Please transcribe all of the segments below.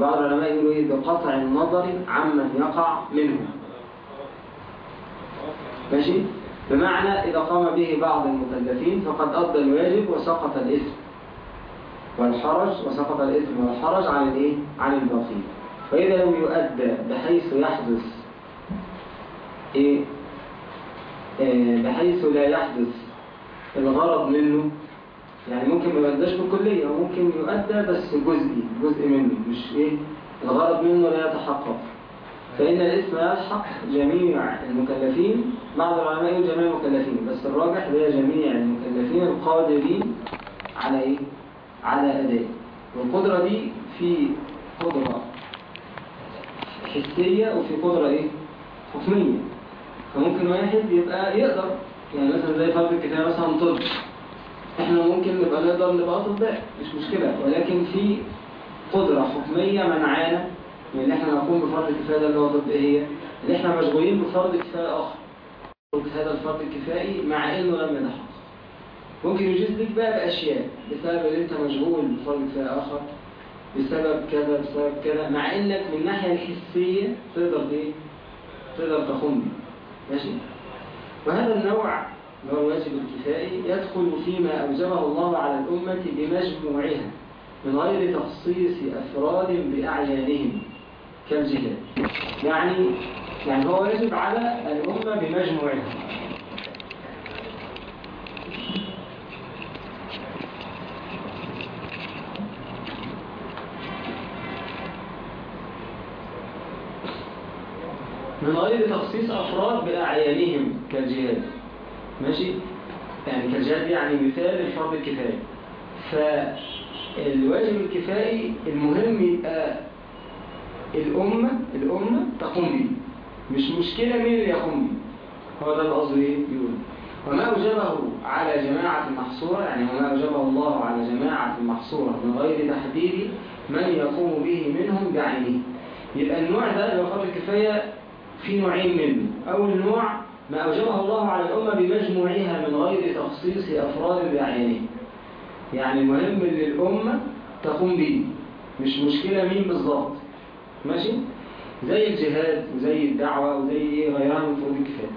وبعض العلماء يقولوا إيه بقطع النظر عمن يقع منه ماشي بمعنى إذا قام به بعض المكلفين فقد أدى الواجب وسقط الإثم والحرج وسقط الإثم والحرج عن الإيه؟ عن الباقين فإذا لم يؤدى بحيث يحدث إيه؟ آه بحيث لا يحدث الغرض منه يعني ممكن ما يؤداش بالكلية وممكن يؤدى بس جزئي جزء منه مش إيه؟ الغرض منه لا يتحقق. فإن الاسم يلحق جميع المكلفين بعض العلماء يقول جميع المكلفين بس الراجح هي جميع المكلفين القادرين على إيه؟ على أداء. والقدرة دي في قدرة حسية وفي قدرة إيه؟ حكمية. فممكن واحد يبقى يقدر يعني مثلا زي فرض الكفاية مثلا طب. إحنا ممكن نبقى نقدر نبقى أطباء مش مشكلة. ولكن في قدرة حكمية منعانا من إن إحنا نقوم بفرض الكفاية ده اللي هو طب إيه إن إحنا مشغولين بفرض كفاية آخر. هذا الفرض الكفائي مع إنه لم يتحقق. ممكن يجيز لك بقى بأشياء. بسبب إن أنت مشغول بفرض كفاية آخر بسبب كذا بسبب كذا مع إنك من الناحية الحسية تقدر إيه؟ تقدر تقوم ماشي؟ وهذا النوع هو الواجب الكفائي؟ يدخل فيما أوجبه الله على الأمة بمجموعها من غير تخصيص أفراد بأعيانهم كالجهاد. يعني يعني هو واجب على الأمة بمجموعها. من غير تخصيص أفراد بأعيانهم كالجهاد. ماشي؟ يعني كالجهاد يعني مثال الفرض الكفاية فالواجب الكفائي المهم يبقى الأمة الأمة تقوم به مش مشكلة مين اللي يقوم به هو ده القصد إيه؟ يقول. وما أوجبه على جماعة محصورة يعني وما أوجبه الله على جماعة محصورة من غير تحديد من يقوم به منهم بعينه. يبقى النوع ده اللي هو فرض الكفاية في نوعين منه. أول نوع ما أوجبه الله على الأمة بمجموعها من غير تخصيص أفراد بعينه. يعني المهم اللي الأمة تقوم به. مش مشكلة مين بالظبط ماشي؟ زي الجهاد وزي الدعوة وزي إيه غيرها من فروض الكفاية.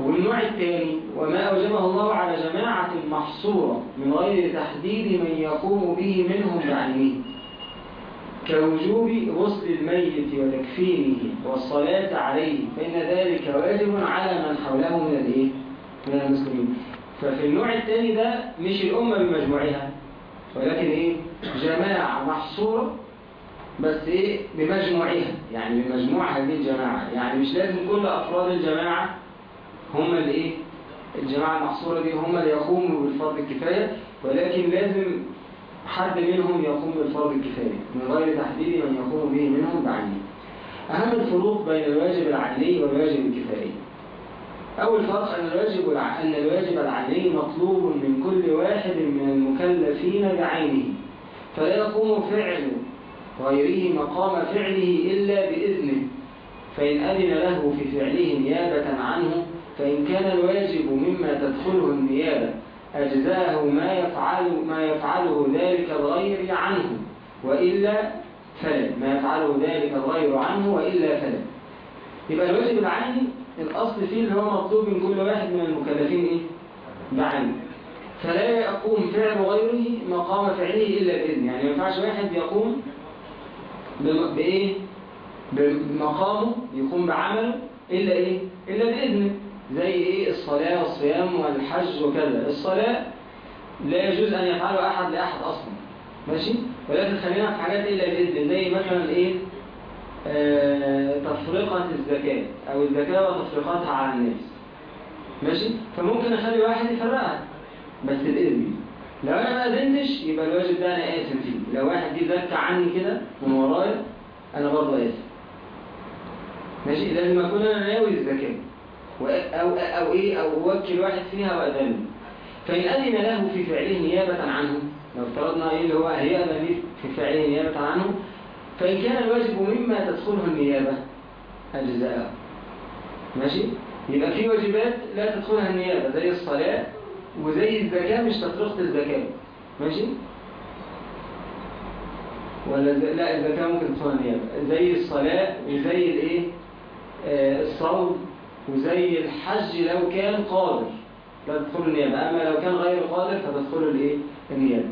والنوع الثاني وما أوجبه الله على جماعة محصورة من غير تحديد من يقوم به منهم بعينه. كوجوب غسل الميت وتكفينه والصلاة عليه فإن ذلك واجب على من حوله من الإيه؟ من المسلمين ففي النوع الثاني ده مش الأمة بمجموعها ولكن إيه؟ جماعة محصورة بس إيه؟ بمجموعها يعني بمجموع هذه الجماعة يعني مش لازم كل أفراد الجماعة هم اللي إيه؟ الجماعة المحصورة دي هم اللي يقوموا بالفرض الكفاية ولكن لازم حد منهم يقوم بالفرض الكفاية من غير تحديد من يقوم به منهم بعينه أهم الفروق بين الواجب العيني والواجب الكفائي أول فرق أن الواجب الع... أن الواجب العيني مطلوب من كل واحد من المكلفين بعينه. فلا يقوم فعل غيره مقام فعله إلا بإذنه. فإن أذن له في فعله نيابة عنه فإن كان الواجب مما تدخله النيابة. أجزاه ما يفعل ما يفعله ذلك الغير عنه وإلا فلا ما يفعله ذلك الغير عنه وإلا فلا يبقى الواجب العيني الأصل فيه اللي هو مطلوب من كل واحد من المكلفين إيه؟ بعينه فلا يقوم فعل غيره مقام فعله إلا بإذن يعني ما ينفعش واحد يقوم بإيه؟ بمقامه يقوم بعمله إلا إيه؟ إلا بإذنه زي إيه؟ الصلاة والصيام والحج وكذا. الصلاة لا يجوز أن يفعله أحد لأحد أصلا. ماشي؟ ولكن خلينا في حاجات إلا بإذن زي مثلا إيه؟ آه تفرقة الزكاة أو الزكاة وتفرقاتها على الناس. ماشي؟ فممكن أخلي واحد يفرقها بس بإذني لو أنا ما أذنتش يبقى الواجب ده أنا آثم فيه. لو واحد جه زكى عني كده من ورايا أنا برضه آثم ماشي؟ لازم أكون أنا ناوي الزكاة. أو, أو إيه؟ أو أوكل واحد فيها وأذنه فإن أذن له في فعله نيابة عنه لو افترضنا إيه اللي هو هيأذن لي في فعله نيابة عنه فإن كان الواجب مما تدخله النيابة أجزاءه. ماشي؟ يبقى في واجبات لا تدخلها النيابة زي الصلاة وزي الزكاة مش تفرقة الزكاة. ماشي؟ ولا زي... لا الزكاة ممكن تدخلها نيابة زي الصلاة وزي الإيه؟ آه الصوم. وزي الحج لو كان قادر. لا تدخل النيابة. أما لو كان غير قادر فتدخل الإيه؟ النيابة.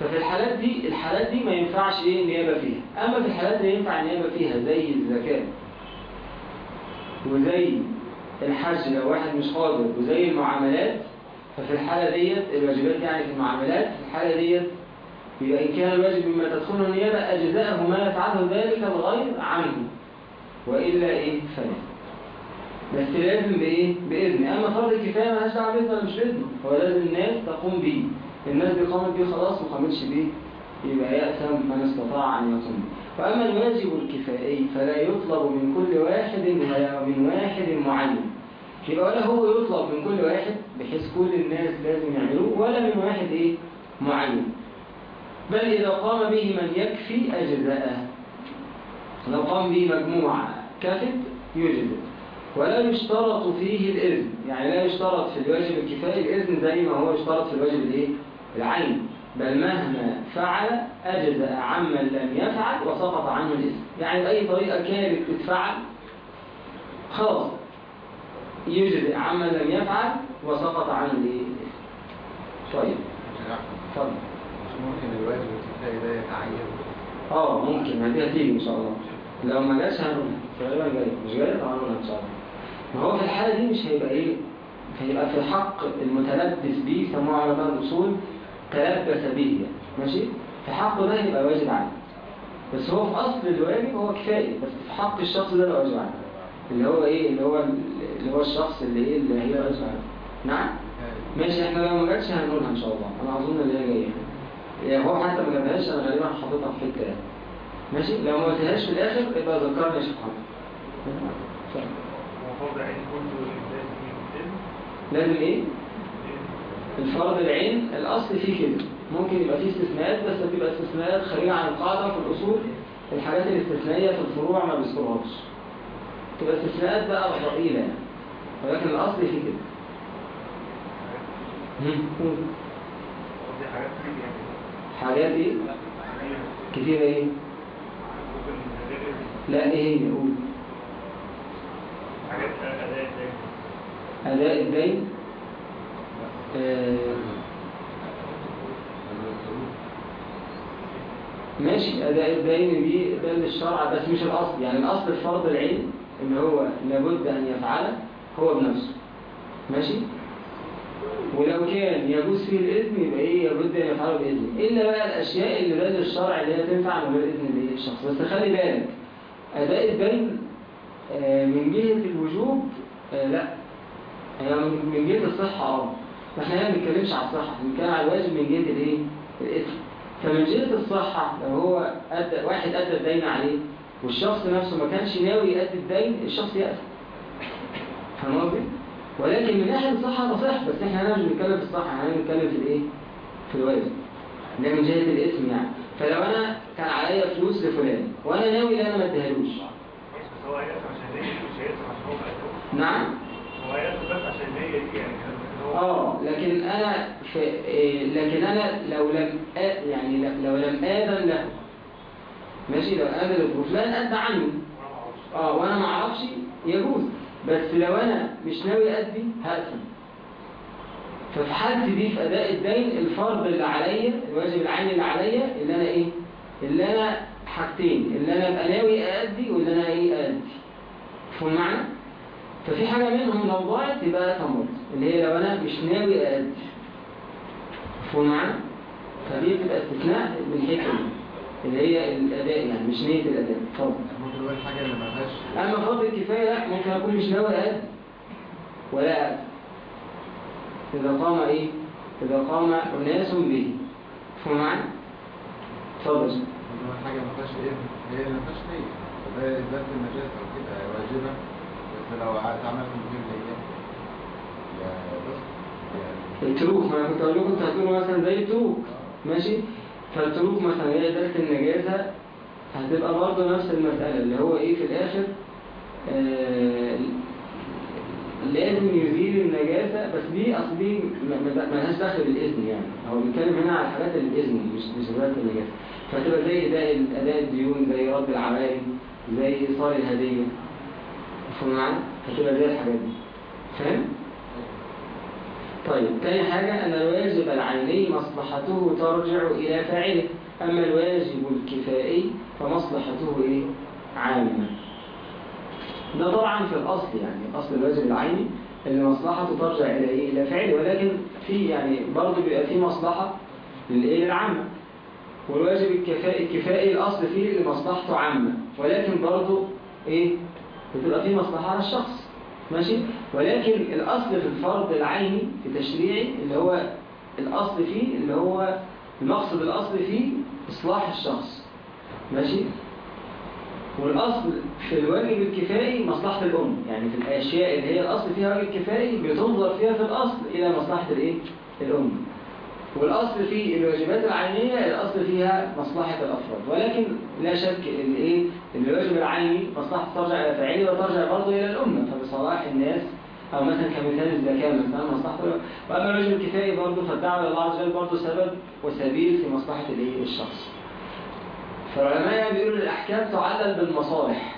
ففي الحالات دي الحالات دي ما ينفعش إيه؟ النيابة فيها. أما في الحالات اللي ينفع النيابة فيها زي الزكاة وزي الحج لو واحد مش قادر وزي المعاملات ففي الحالة ديت الواجبات يعني في المعاملات في الحالة ديت يبقى إن كان الواجب مما تدخله النيابة أجزاءه ما يفعله ذلك الغير عنه وإلا إيه؟ فلا. بس لازم بإيه؟ بإذن. أما فرض الكفاية مالهاش دعوة بإذن ولا مش بإذن هو لازم الناس تقوم بيه. الناس دي قامت بيه خلاص ما قامتش بيه يبقى يأثم من استطاع أن يقوم وأما الواجب الكفائي فلا يطلب من كل واحد ولا من واحد معين يبقى ولا هو يطلب من كل واحد بحيث كل الناس لازم يعملوه ولا من واحد إيه؟ معين بل إذا قام به من يكفي أجزاءه لو قام به مجموعة كافت يجزئ ولا يشترط فيه الإذن. يعني لا يشترط في الواجب الكفائي الإذن زي ما هو يشترط في الواجب الإيه؟ العين. بل مهما فعل أجزأ عمن لم يفعل وسقط عنه الإذن. يعني بأي طريقة كانت تتفعل خلاص. يجزئ عمن لم يفعل وسقط عنه الإيه؟ طيب. اتفضل مش ممكن الواجب الكفاية ده يتعين؟ آه ممكن. دي هتيجي إن شاء الله. لو ما جاش هنقولها غالبا جاي. مش جاي طبعا هنقولها إن شاء الله. ما هو في الحالة دي مش هيبقى إيه؟ هيبقى في حق المتلبس به يسموه علماء الاصول تلبس به يعني. ماشي؟ في حقه ده يبقى واجب عليه. بس هو في أصل الواجب هو كفاية. بس في حق الشخص ده واجب عليه. اللي هو إيه؟ اللي هو اللي هو الشخص اللي إيه؟ اللي هي واجب عليه. نعم؟ ماشي إحنا لو ما جاتش هنقولها إن شاء الله. أنا أظن إن هي جاية. يعني هو حتى ما جابهاش أنا غالبا حاططها في يعني ماشي؟ لو ما قلتهاش في الآخر يبقى ذكرني يا شيخ محمد فرض عين كله لازم إيه الفرض العين الأصل فيه كده. ممكن يبقى فيه استثناءات بس بتبقى استثناءات خارجه عن القاعدة في الأصول. الحاجات الاستثنائية في الفروع ما بيذكرهاش تبقى استثناءات بقى ضئيله يعني ولكن الأصل فيه كده. حاجات إيه؟ كتير. كتيره إيه؟ غير لا إيه هي؟ قول. أداء الدين آه، ماشي أداء الدين دي ده للشرع بس مش الأصل. يعني الأصل في فرض العين إن هو لابد أن يفعله هو بنفسه. ماشي؟ ولو كان يجوز فيه الإذن يبقى إيه؟ لابد أن يفعله بإذن. إلا بقى الأشياء اللي ده للشرع اللي هي تنفع من غير إذن؟ الشخص بس خلي بالك أداء الدين من جهة الوجوب آه، لا هي من جهة الصحة آه فاحنا هنا ما بنتكلمش على الصحة بنتكلم على الواجب من جهة الايه؟ الإثم فمن جهة الصحة لو هو أدى واحد أدى الدين عليه والشخص نفسه ما كانش ناوي يأدي الدين الشخص يأثم فاهم قصدي؟ ولكن من ناحية الصحة تصح بس إحنا هنا مش بنتكلم في الصحة إحنا بنتكلم في الايه؟ في الواجب ده من جهة الإثم يعني فلو أنا كان عليا فلوس لفلان وأنا ناوي إن أنا ما أديهالوش هو عشان هي مش عشان هو نعم. هو بس عشان هي يعني آه لكن أنا في إيه، لكن أنا لو لم يعني لو لم آذن له. ماشي؟ لو آذن له. فلان ادى عني آه وأنا ما أعرفش يجوز. بس لو أنا مش ناوي ادي هاثم ففي حالتي دي في أداء الدين الفرض اللي عليا الواجب العيني اللي عليا اللي أنا إيه؟ اللي أنا حاجتين اللي أنا أبقى ناوي ادي واللي أنا إيه ادي فهم معنى؟ ففي حاجة منهم لو ضاعت يبقى تمر اللي هي لو أنا مش ناوي أأدي. مفهوم معانا؟ فدي بتبقى استثناء من الحتة دي اللي هي الأداء يعني مش نية الأداء. اتفضل ممكن نقول حاجة اللي ملهاش أما فرض الكفاية لا ممكن أكون مش ناوي أأدي ولا أأدي. إذا قام إيه؟ إذا قام أناس به. مفهوم معانا؟ اتفضل حاجة ما فيهاش إذن هي اللي ما فيهاش نية. فده إثبات النجاسة وكده واجبة. بس لو اتعملت من غير نية يا بس يعني التروك ما أنا كنت أقول لكم أنتوا هتقولوا مثلا زي التروك ماشي؟ فالتروك مثلا هي درجة النجاسة هتبقى برضه نفس المسألة اللي هو إيه في الآخر آه لازم يزيل النجاسة بس دي أصل دي ملهاش دخل بالإذن يعني. هو بيتكلم هنا على الحاجات اللي بالإذن مش مش ذات النجاسة. فتبقى زي أداء أداء الديون زي رد العمايل زي إيصال الهدية مفهوم معايا؟ هتبقى زي الحاجات دي فاهم؟ طيب تاني حاجة أن الواجب العيني مصلحته ترجع إلى فاعله أما الواجب الكفائي فمصلحته إيه؟ عامة ده طبعا في الأصل يعني أصل الواجب العيني اللي مصلحته ترجع إلى إيه؟ إلى فعله ولكن في يعني برضه بيبقى في مصلحة للإيه؟ للعامة والواجب الكفائي الكفائي الأصل فيه اللي مصلحته عامة. ولكن برضه إيه؟ بتبقى فيه مصلحة على الشخص. ماشي؟ ولكن الأصل في الفرض العيني في تشريعي اللي هو الأصل فيه اللي هو المقصد الأصل فيه إصلاح الشخص. ماشي؟ والأصل في الواجب الكفائي مصلحة الأم. يعني في الأشياء اللي هي الأصل فيها واجب كفائي بتنظر فيها في الأصل إلى مصلحة الإيه؟ الأم. والأصل في الواجبات العينية الأصل فيها مصلحة الأفراد. ولكن لا شك إن إيه؟ إن الواجب العيني مصلحة ترجع إلى فاعله وترجع برضه إلى الأمة. فبصلاح الناس أو مثلا كمثال الزكاة مثلا مصلحة وأما الواجب الكفائي برضه فالدعوة إلى الله عز وجل برضه سبب وسبيل في مصلحة الإيه؟ الشخص. فالعلماء بيقولوا الأحكام تعلل بالمصالح.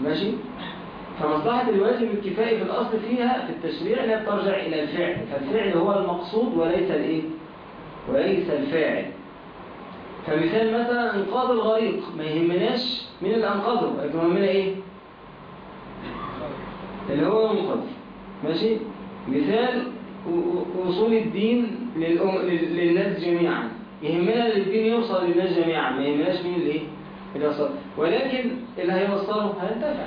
ماشي؟ فمصلحة الواجب الكفائي في الأصل فيها في التشريع لا بترجع إلى الفعل. فالفعل هو المقصود وليس الإيه؟ وليس الفاعل. فمثال مثلا إنقاذ الغريق ما يهمناش مين اللي أنقذه لكن يهمنا إيه؟ اللي هو ينقذ ماشي؟ مثال وصول الدين للناس جميعا. يهمنا إن الدين يوصل للناس جميعا ما يهمناش مين اللي إيه؟ اللي يوصل. ولكن اللي هيوصله هينتفع.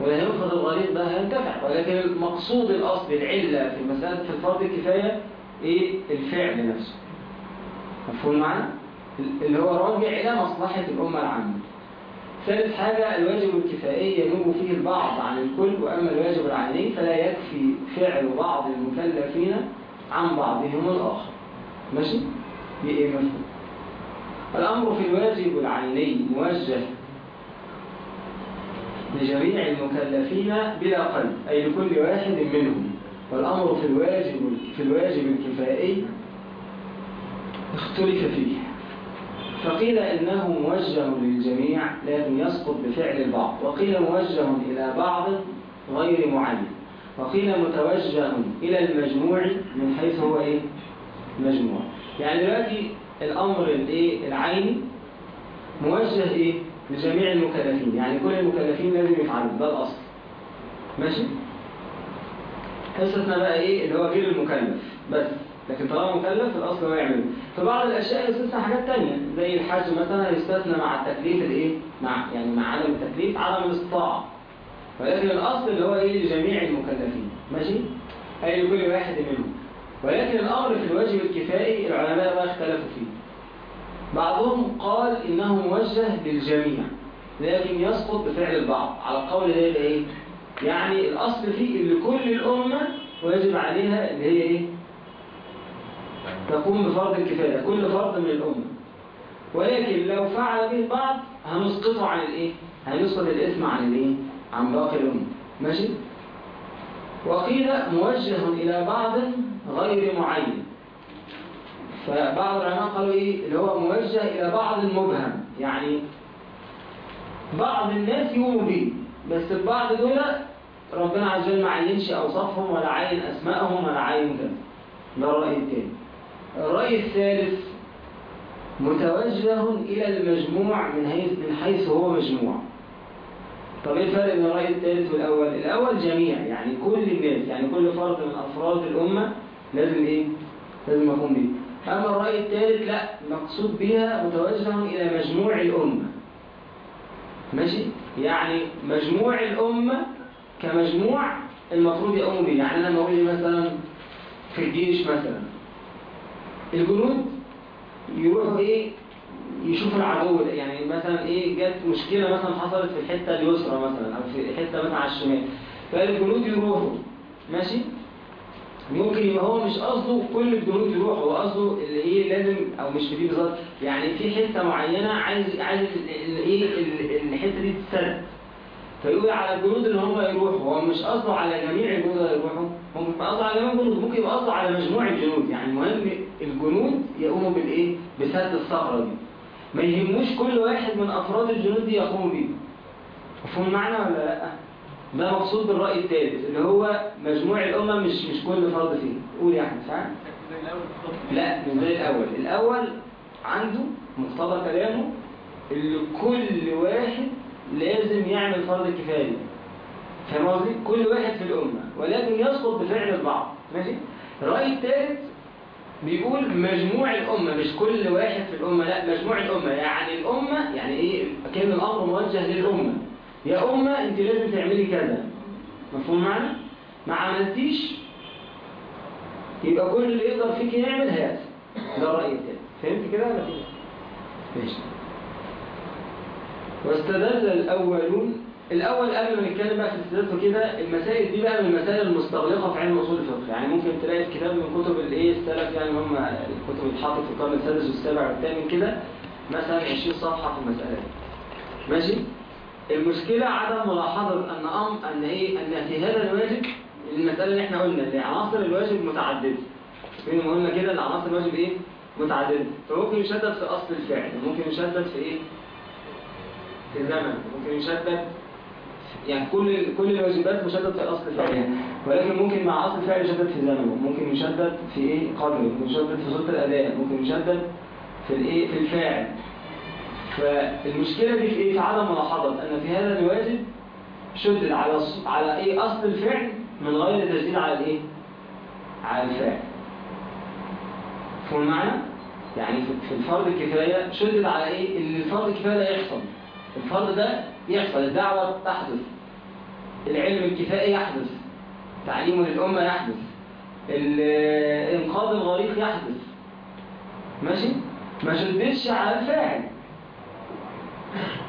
واللي هينقذ الغريق ده هينتفع. ولكن المقصود الاصلي العلة في المسألة في الفرض الكفاية إيه؟ الفعل نفسه. مفهوم معنا اللي هو راجع إلى مصلحة الأمة العامة. ثالث حاجة الواجب الكفائي ينوب فيه البعض عن الكل وأما الواجب العيني فلا يكفي فعل بعض المكلفين عن بعضهم الآخر. ماشي؟ دي إيه مفهوم؟ الأمر في الواجب العيني موجه لجميع المكلفين بلا قيد أي لكل واحد منهم. والأمر في الواجب في الواجب الكفائي اختلف فيه فقيل إنه موجه للجميع لكن يسقط بفعل البعض وقيل موجه إلى بعض غير معين وقيل متوجه إلى المجموع من حيث هو إيه؟ مجموع يعني دلوقتي الأمر الإيه؟ العيني موجه إيه؟ لجميع المكلفين يعني كل المكلفين لازم يفعلوا ده الأصل ماشي؟ قصتنا بقى إيه؟ اللي هو غير المكلف. بس. لكن طالما مكلف الأصل هو يعمله في بعض الأشياء يستثنى حاجات تانية. زي الحج مثلا يستثنى مع التكليف الإيه؟ مع يعني مع عدم التكليف عدم الاستطاعة. ولكن الأصل اللي هو إيه؟ لجميع المكلفين. ماشي؟ أي لكل واحد منهم. ولكن الأمر في الواجب الكفائي العلماء بقى اختلفوا فيه. بعضهم قال إنه موجه للجميع لكن يسقط بفعل البعض. على القول ده إيه؟ يعني الأصل فيه اللي كل الأمة واجب عليها اللي هي إيه؟ تقوم بفرض الكفاية كل فرض من الأمة ولكن لو فعل به البعض هنسقطه عن الإيه؟ هنسقط الإثم عن الإيه؟ عن باقي الأمة ماشي؟ وقيل موجه إلى بعض غير معين فبعض العلماء قالوا إيه؟ اللي هو موجه إلى بعض مبهم يعني بعض الناس يقوموا به بس البعض دول ربنا عز وجل ما عينش أوصافهم ولا عين أسمائهم ولا عين كذا ده الرأي الثاني الرأي الثالث متوجه إلى المجموع من حيث من حيث هو مجموع. طب إيه الفرق بين الرأي الثالث والأول؟ الأول جميع يعني كل الناس يعني كل فرد من أفراد الأمة لازم إيه؟ لازم يقوم به أما الرأي الثالث لا مقصود بها متوجه إلى مجموع الأمة. ماشي؟ يعني مجموع الأمة كمجموع المفروض يقوموا به يعني أنا لما أقول مثلا في الجيش مثلا الجنود يروحوا إيه؟ يشوفوا العدو يعني مثلا إيه؟ جت مشكلة مثلا حصلت في الحتة اليسرى مثلا أو في حتة مثلا على الشمال. فالجنود يروحوا. ماشي؟ ممكن يبقى هو مش قصده كل الجنود يروحوا هو قصده اللي إيه لازم أو مش في دي بالظبط. يعني في حتة معينة عايز عايز إيه؟ الحته دي تتسد فيقول على الجنود اللي هم يروحوا. هو مش قصده على جميع الجنود اللي يروحوا؟ ممكن يبقى قصده على جميع الجنود ممكن يبقى قصده على مجموع الجنود. يعني المهم الجنود يقوموا بالإيه؟ بسد الصخرة دي. ما يهموش كل واحد من أفراد الجنود دي يقوم بيه. مفهوم المعنى ولا لأ؟ ده مقصود بالرأي الثالث اللي هو مجموع الأمة مش مش كل فرد فيه قول يا أحمد فاهم لأ مش زي الأول. الأول عنده مقتضى كلامه اللي كل واحد لازم يعمل فرض كفاية. فاهم قصدي؟ كل واحد في الأمة ولكن يسقط بفعل البعض. ماشي؟ الراي الثالث بيقول مجموع الأمة مش كل واحد في الأمة لا مجموع الأمة. يعني الأمة يعني إيه؟ كان الأمر موجه للأمة. يا أمة أنت لازم تعملي كذا. مفهوم معنى ما عملتيش؟ يبقى كل اللي يقدر فيك يعمل هيأتي ده الرأي الثاني فهمت كده ولا كده؟ ماشي. واستدل الأولون الأول قبل ما نتكلم بقى في الاستدلال وكده المسائل دي بقى من المسائل المستغلقة في علم أصول الفقه يعني ممكن تلاقي في كتاب من كتب الإيه السلف يعني هم الكتب اتحطت في القرن السادس والسابع والثامن كده مثلا 20 صفحة في المسألة دي. ماشي؟ المشكلة عدم ملاحظة أن أم أن إيه أن في هذا الواجب المسألة اللي إحنا قلنا اللي عناصر الواجب متعددة. زي ما قلنا كده ان عناصر الواجب إيه؟ متعددة. فممكن يشدد في أصل الفعل ممكن يشدد في إيه؟ في الزمن. ممكن يشدد. يعني كل كل الواجبات مشدد في الفعل يعني. ولكن ممكن مع أصل الفعل يشدد في زمنه. ممكن يشدد في إيه؟ قدره ممكن يشدد في صورة الأداء. ممكن يشدد في الايه في الفاعل فالمشكلة دي في إيه؟ في عدم ملاحظة. أن في هذا الواجب شدد على على إيه؟ أصل الفعل من غير تشديد على الإيه؟ على الفعل. فهم المعنى؟ يعني في الفرض الكفاية شدد على إيه؟ ان الفرض الكفاية ده يحصل. الفرض ده يحصل الدعوة تحدث. العلم الكفائي يحدث. تعليم للأمة يحدث. إنقاذ الغريق يحدث. ماشي؟ ما شددش على الفاعل.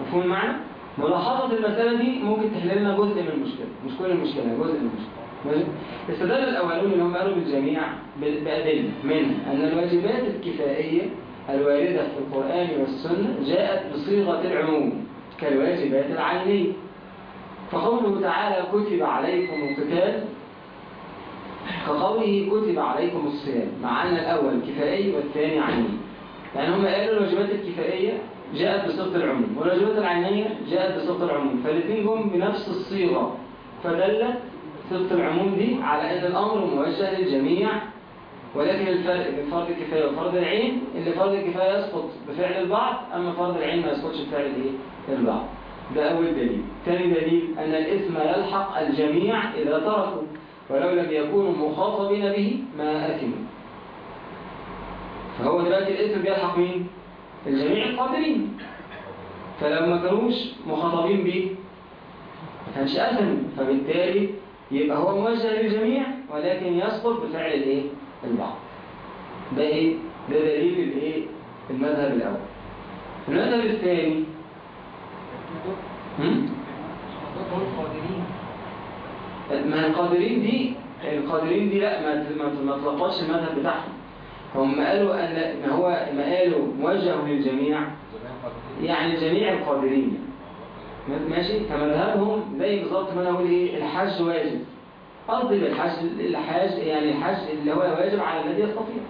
مفهوم المعنى؟ ملاحظة المسألة دي ممكن تحل لنا جزء من المشكلة. مش كل المشكلة جزء من المشكلة. ماشي؟ استدل الأولون اللي هم قالوا بالجميع بأدلة منها أن الواجبات الكفائية الواردة في القرآن والسنة جاءت بصيغة العموم. كالواجبات العينية فقوله تعالى كتب عليكم القتال كقوله كتب عليكم الصيام مع أن الأول كفائي والثاني عيني. يعني هم قالوا الواجبات الكفائية جاءت بصيغة العموم والواجبات العينية جاءت بصيغة العموم. فالاثنين جم بنفس الصيغة فدلت صيغة العموم دي على أن الأمر موجه للجميع ولكن الفرق بين فرض الكفاية وفرض العين اللي فرض الكفاية يسقط بفعل البعض أما فرض العين ما يسقطش بفعل الإيه؟ البعض. ده أول دليل. ثاني دليل أن الإثم يلحق الجميع إذا تركوا ولو لم يكونوا مخاطبين به ما أثموا. فهو دلوقتي الإثم بيلحق مين؟ الجميع القادرين فلو ما كانوش مخاطبين به ما كانش أثم فبالتالي يبقى هو موجه للجميع ولكن يسقط بفعل الإيه؟ البعض. ده إيه؟ ده دليل الإيه؟ المذهب الأول. المذهب الثاني ما القادرين دي القادرين دي لا ما تلقاش المذهب بتاعهم. هم قالوا أن ما هو ما قالوا موجه للجميع. يعني جميع القادرين. ماشي؟ فمذهبهم زي بالظبط ما أنا أقول إيه الحج واجب. قصدي بالحج الحاج يعني الحج اللي هو واجب على الذي يستطيع.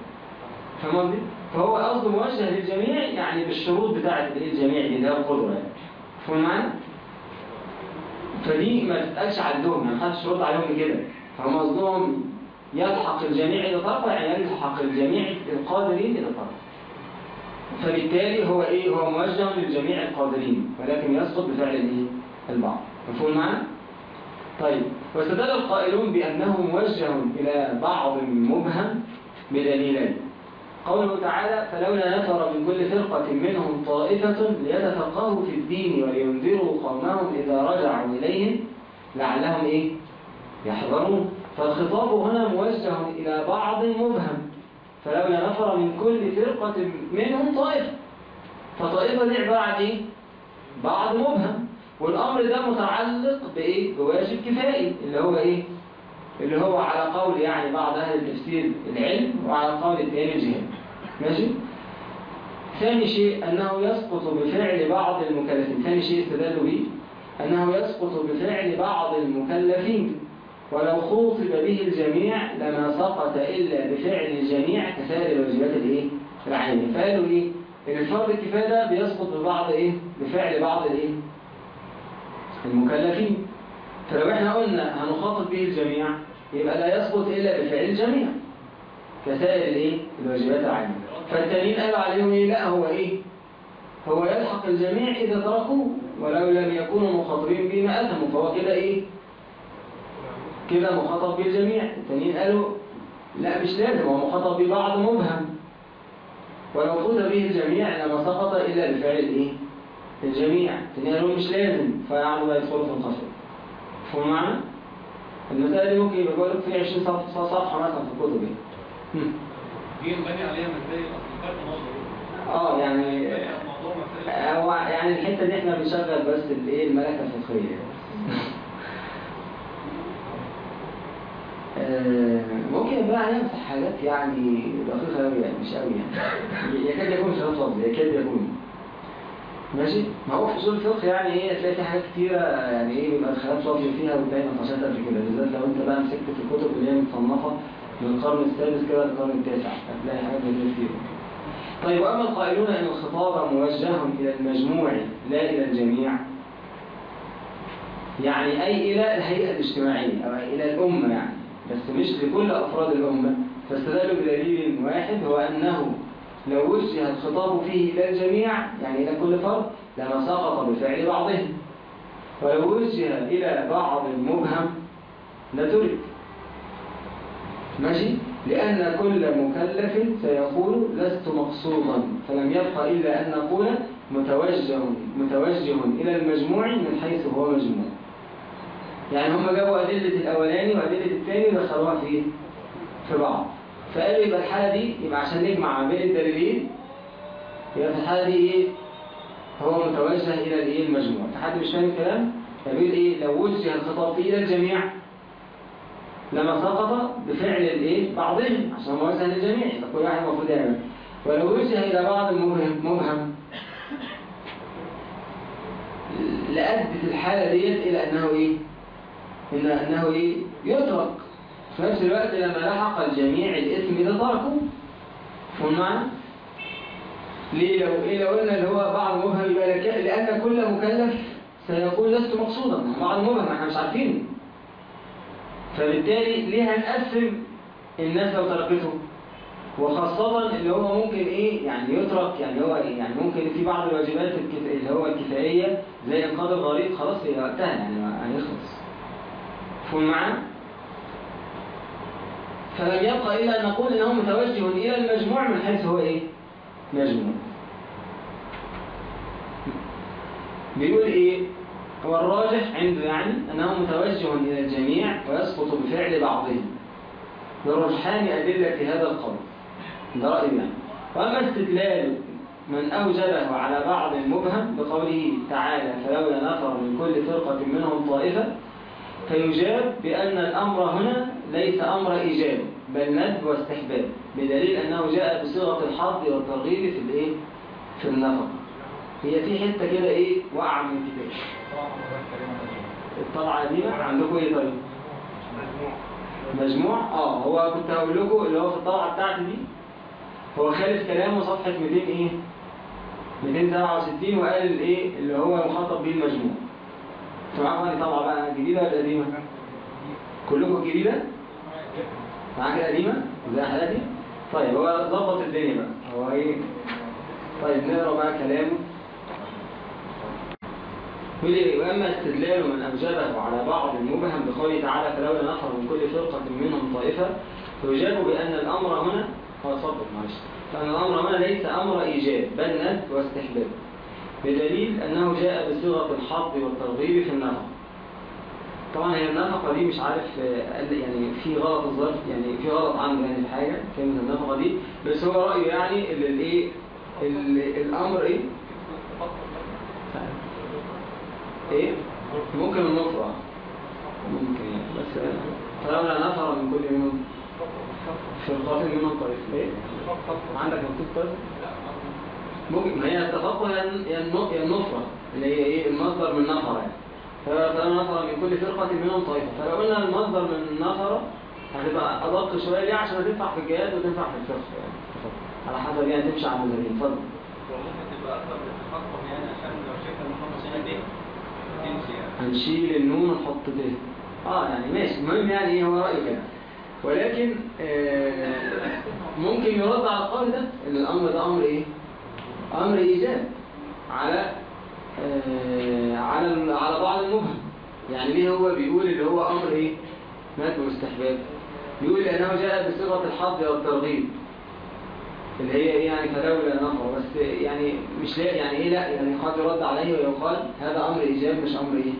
فاهم قصدي؟ فهو قصده موجه للجميع يعني بالشروط بتاعه الجميع دي اللي هي القدرة. يعني فاهم معنى فدي ما تتقالش عندهم يعني محدش يرد عليهم كده. قصدهم يلحق الجميع اذا طرف يعني يلحق الجميع القادرين اذا طرف فبالتالي هو إيه؟ هو موجه للجميع القادرين ولكن يسقط بفعل الايه البعض. مفهوم معنا طيب واستدل القائلون بأنه موجه إلى بعض مبهم بدليلين. قوله تعالى فلولا نفر من كل فرقة منهم طائفة ليتفقهوا في الدين ولينذروا قومهم إذا رجعوا إليهم لعلهم إيه؟ يحذرون فالخطاب هنا موجه إلى بعض مبهم فلولا نفر من كل فرقة منهم طائفة فطائفة دي عبارة عن إيه؟ بعض مبهم والأمر ده متعلق بإيه؟ بواجب كفائي اللي هو إيه؟ اللي هو على قول يعني بعض أهل التفسير العلم وعلى قول الثاني الجهاد ماشي؟ ثاني شيء أنه يسقط بفعل بعض المكلفين ثاني شيء استدلوا به أنه يسقط بفعل بعض المكلفين ولو خوطب به الجميع لما سقط إلا بفعل الجميع كسائر الواجبات الإيه؟ العينية فقالوا إيه؟ إن الفرض الكفاية ده بيسقط ببعض إيه؟ بفعل بعض الإيه؟ المكلفين فلو إحنا قلنا هنخاطب به الجميع يبقى لا يسقط إلا بفعل الجميع كسائر الإيه؟ الواجبات العينية فالتانيين قالوا عليهم إيه؟ لا هو إيه؟ هو يلحق الجميع إذا تركوه ولو لم يكونوا مخاطبين به ما أثموا فهو كده إيه؟ كده مخاطب بالجميع التانيين قالوا لا مش لازم هو مخاطب ببعض مبهم ولو فوت به الجميع لما سقط إلا بفعل إيه؟ الجميع التانيين قالوا مش لازم فيعملوا يدخلوا في القصر فهم معنى؟ المسألة دي ممكن يبقى بقولك في 20 صفحة مثلا في الكتب يعني. دي ينبني عليها مسائل فرق نظري. آه يعني هو يعني الحتة دي إحنا بنشغل بس الإيه؟ الملكة الفقهية. آه، ممكن بقى نمسح حاجات يعني دقيقة أوي يعني مش أوي يعني. يكاد يكون خلاف فضل يكاد يكون. ماشي؟ ما هو في أصول الفقه يعني إيه؟ تلاقي في حاجات كتيرة يعني إيه؟ بيبقى الخلاف فاضي فيها وتلاقي نقاشات قبل كده. بالذات لو أنت بقى مسكت في الكتب اللي هي مصنفة من القرن السادس كده للقرن التاسع. هتلاقي حاجات كتير كتير طيب وأما القائلون أن الخطاب موجه إلى المجموع لا إلى الجميع يعني أي إلى الهيئة الاجتماعية أو إلى الأمة يعني بس مش لكل أفراد الأمة. فاستدلوا بدليل واحد هو أنه لو وجه الخطاب فيه إلى الجميع يعني إلى كل فرد لما سقط بفعل بعضهم. ولو وجه إلى بعض المبهم لترك. ماشي؟ لأن كل مكلف سيقول لست مقصودا فلم يبقى إلا أن نقول متوجه متوجه إلى المجموع من حيث هو مجموع. يعني هم جابوا أدلة الأولاني وأدلة الثاني ودخلوها في في بعض. فقالوا يبقى الحالة دي يبقى عشان نجمع بين الدليلين يبقى في الحالة دي إيه؟ هو متوجه إلى الإيه؟ المجموع. في حد مش فاهم الكلام؟ فبيقول إيه؟ لو وجه الخطاب إلى الجميع. لما سقط بفعل الايه؟ بعضهم عشان هو موجه للجميع. فكل واحد المفروض يعمل. ولو وجه إلى بعض المبهم مبهم لأدت الحالة ديت إلى أنه إيه؟ إن أنه إيه؟ يترك. في نفس الوقت لما لحق الجميع الاسم إذا تركوا. فهم معنى؟ ليه؟ لو إيه لو قلنا اللي هو بعض مبهم يبقى لأن كل مكلف سيقول لست مقصودا. بعض مبهم إحنا مش عارفينه. فبالتالي ليه هنقسم الناس لو تركته وخاصة اللي هو ممكن إيه يعني يترك يعني هو إيه يعني ممكن في بعض الواجبات. اللي هو الكفائية زي إنقاذ الغريق خلاص هي وقتها يعني هيخلص. فهم معانا فلم يبقى إلا أن نقول إنه متوجه إلى المجموع من حيث هو إيه؟ مجموع. بيقول إيه؟ هو الراجح عنده يعني أنه متوجه إلى الجميع ويسقط بفعل بعضهم. برجحان أدلة هذا القول. ده رأي وأما استدلال من أوجبه على بعض المبهم بقوله تعالى فلولا نفر من كل فرقة منهم طائفة فيجاب بأن الأمر هنا ليس أمر إيجاب بل ندب واستحباب بدليل أنه جاء بصيغة الحظ والترغيب في الإيه؟ في النفر هي في حتة كده إيه؟ وقع من الكتاب. الطلعة دي عندكم إيه طيب؟ مجموع. مجموع؟ آه هو كنت هقول لكم اللي هو في الطبعه بتاعتي دي هو خالف كلامه صفحة 200 إيه؟ 267 وقال إيه اللي هو مخاطب بيه المجموع. أنتوا معاكم انهي طبعه بقى؟ جديدة ولا قديمة؟ كلكم جديدة؟ معاك القديمه زي حالاتي؟ طيب هو ظبط الدنيا بقى. هو إيه؟ طيب نقرأ بقى كلامه؟ وأما استدلال من أوجبه على بعض المبهم بقوله تعالى فلولا نفر من كل فرقة منهم طائفة فيجاب بأن الأمر هنا هو صدق معلش. فأن الأمر هنا ليس أمر إيجاب بل ند واستحباب بدليل أنه جاء بصيغة الحظ والترغيب في النفقة طبعا هي النفقة دي مش عارف يعني في غلط الظرف يعني في غلط عنده يعني في حاجة كلمة النفقة دي بس هو رأيه يعني اللي الإيه ال- الأمر إيه إيه؟ ممكن النفرة ممكن يعني بس فلولا نفر من كل منهم. فرقات منهم طائفة إيه؟ عندك مكتوب طيب؟ ممكن. ما هي التفقه هي الن- هي الن- هي النفرة اللي هي إيه؟ المصدر من نفر يعني. فلو نفر من كل فرقة منهم طائفة فلو قلنا المصدر من نفر هتبقى أدق شوية. ليه؟ عشان تنفع في الجهاد وتنفع في الفقه يعني. على حسب يعني تمشي على المذهبين اتفضل. وممكن تبقى أكثر بالتحقق يعني عشان لو شفنا إن محمد سنة دي تمشي يعني هنشيل النون ونحط ت آه يعني ماشي. المهم يعني إيه؟ هو رأيه كده. ولكن آه ممكن يرد على القول ده إن الأمر ده أمر إيه؟ أمر إيجاب على آه على على بعض المبهم. يعني ليه هو بيقول اللي هو أمر إيه؟ مات واستحباب بيقول لأنه جاء بصيغة الحظ والترغيب. اللي هي إيه يعني فلولا نفر بس يعني مش لا يعني إيه لا؟ يعني قد يرد عليه ويقال هذا أمر إيجاب مش أمر إيه؟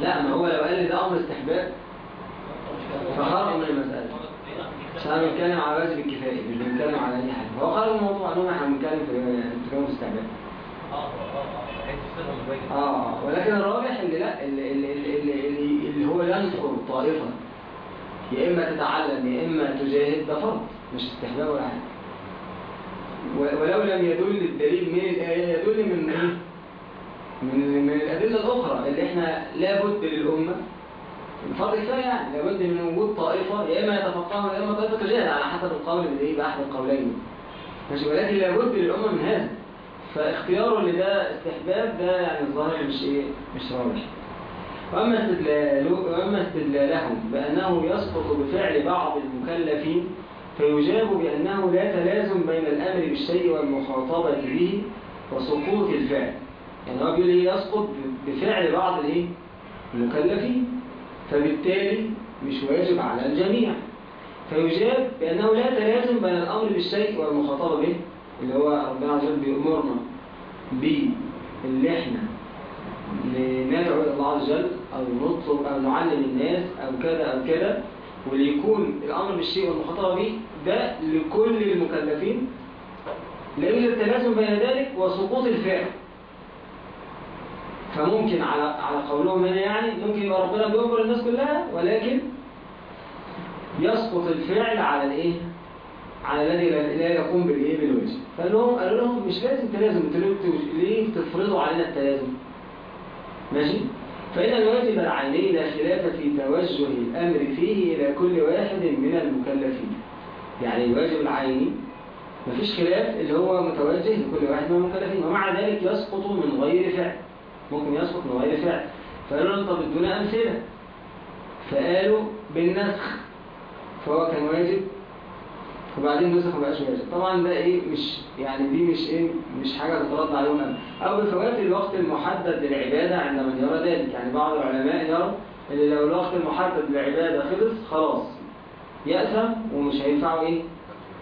لا ما هو لو قال لي ده أمر استحباب فخرج من المسألة. مش أنا بنتكلم على واجب الكفايه مش بنتكلم على أي حاجة. هو خرج من الموضوع انهم إحنا بنتكلم في في استحباب. آه آه من الواجب آه ولكن الراجح اللي لا اللي, اللي, اللي, ينصر طائفه يا إما تتعلم يا إما تجاهد ده فرض مش استحباب ولا حاجة. و- ولو لم يدل الدليل من الايه يدل من إيه من من الأدلة الأخرى اللي إحنا لابد للأمة. الفرض كفاية يعني لابد من وجود طائفة يا إما يتفقهوا يا إما طائفة تجاهد على حسب القول اللي إيه باحد القولين. ماشي ولكن لابد للأمة من هذا. فاختياره لده استحباب ده يعني الظاهر مش إيه مش راجح. وأما استدلالهم بأنه يسقط بفعل بعض المكلفين فيجاب بأنه لا تلازم بين الأمر بالشيء والمخاطبة به وسقوط الفعل. يعني هو بيقول إيه يسقط بفعل بعض الايه؟ المكلفين فبالتالي مش واجب على الجميع. فيجاب بأنه لا تلازم بين الأمر بالشيء والمخاطبة به اللي هو ربنا عز وجل بيأمرنا باللي إحنا ندعو إلى الله عز وجل أو نطلب أو نعلم الناس أو كذا أو كذا وليكون الأمر بالشيء والمخاطبة به ده لكل المكلفين. لا يوجد تلازم بين ذلك وسقوط الفعل. فممكن على على قولهم هنا يعني ممكن يبقى ربنا بيأمر الناس كلها ولكن يسقط الفعل على الإيه؟ على الذي لا يقوم بالإيه؟ بالواجب فقال لهم قالوا لهم مش لازم تلازم أنتوا ليه تفرضوا علينا التلازم ماشي؟ فإن الواجب العيني لا خلاف في توجه الأمر فيه إلى كل واحد من المكلفين. يعني الواجب العيني مفيش خلاف اللي هو متوجه لكل واحد من المكلفين. ومع ذلك يسقط من غير فعل. ممكن يسقط من غير فعل. فقالوا لهم طب ادونا أمثلة. فقالوا بالنسخ فهو كان واجب. وبعدين نسخ مبقاش واجب طبعا ده إيه مش يعني دي مش إيه مش حاجة تترد عليهم أو بفوات الوقت المحدد للعبادة عند من يرى ذلك. يعني بعض العلماء يروا إن لو الوقت المحدد للعبادة خلص خلاص يأثم ومش هينفعوا إيه؟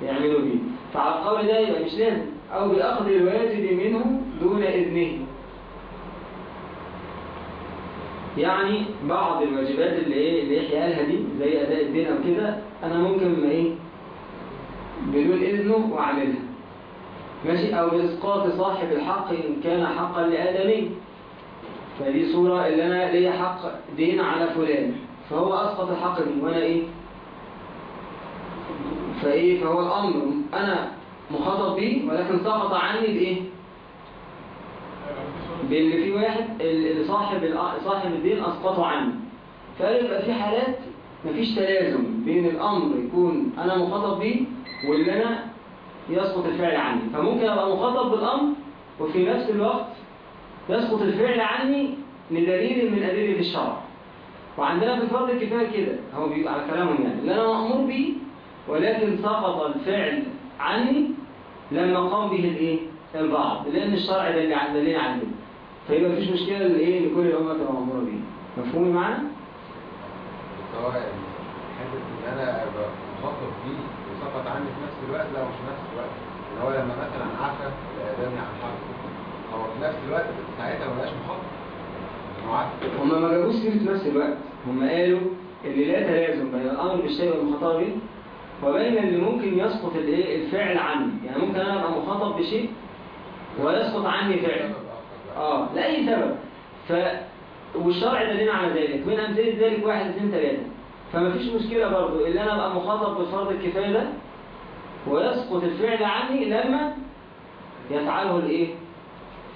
يعملوا بيه. فعلى القول ده يبقى مش لازم. أو بأخذ الواجب منه دون إذنه. يعني بعض الواجبات اللي إيه اللي يحيى قالها دي زي أداء الدين أو كده أنا ممكن ما إيه بدون إذنه واعملها ماشي؟ أو باسقاط صاحب الحق إن كان حقا لآدمي. فدي صورة اللي أنا ليا حق دين على فلان. فهو أسقط الحق دي وأنا إيه؟ فإيه؟ فهو الأمر. أنا مخاطب بيه ولكن سقط عني بإيه؟ بان في واحد اللي صاحب صاحب الدين اسقطه عني فقال في حالات مفيش تلازم بين الأمر يكون أنا مخاطب بيه واللي أنا يسقط الفعل عني. فممكن أبقى مخاطب بالأمر وفي نفس الوقت يسقط الفعل عني لدليل من أدلة الشرع. وعندنا في فرض الكفايه كده. هو بيبقى على كلامهم يعني. اللي أنا مأمور بيه ولكن سقط الفعل عني لما قام به الإيه؟ البعض. لأن الشرع ده اللي دليل على فيبقى مفيش مشكلة لايه لكل الأمة تبقى مأمورة بيه مفهوم سواء حتة إن أنا أبقى مخاطب بيه وسقط عني في نفس الوقت لا مش في نفس الوقت. ان هو لما مثلا عفى الادمي عن حقه هو في نفس الوقت ساعتها ما بقاش عفى. هم ما جابوش سيرة نفس الوقت. هم قالوا اللي لا تلازم بين الأمر بالشيء والمخاطبه به وبين اللي ممكن يسقط الإيه؟ الفعل عني. يعني ممكن أنا أبقى مخاطب بشيء ويسقط عني فعل. آه لأي سبب. ف والشرع دليل على ذلك؟ من أمثلة ذلك واحد اثنين ثلاثة. فما فيش مشكلة برضو اللي أنا أبقى مخاطب بفرض الكفاية ده ويسقط الفعل عني لما يفعله الإيه؟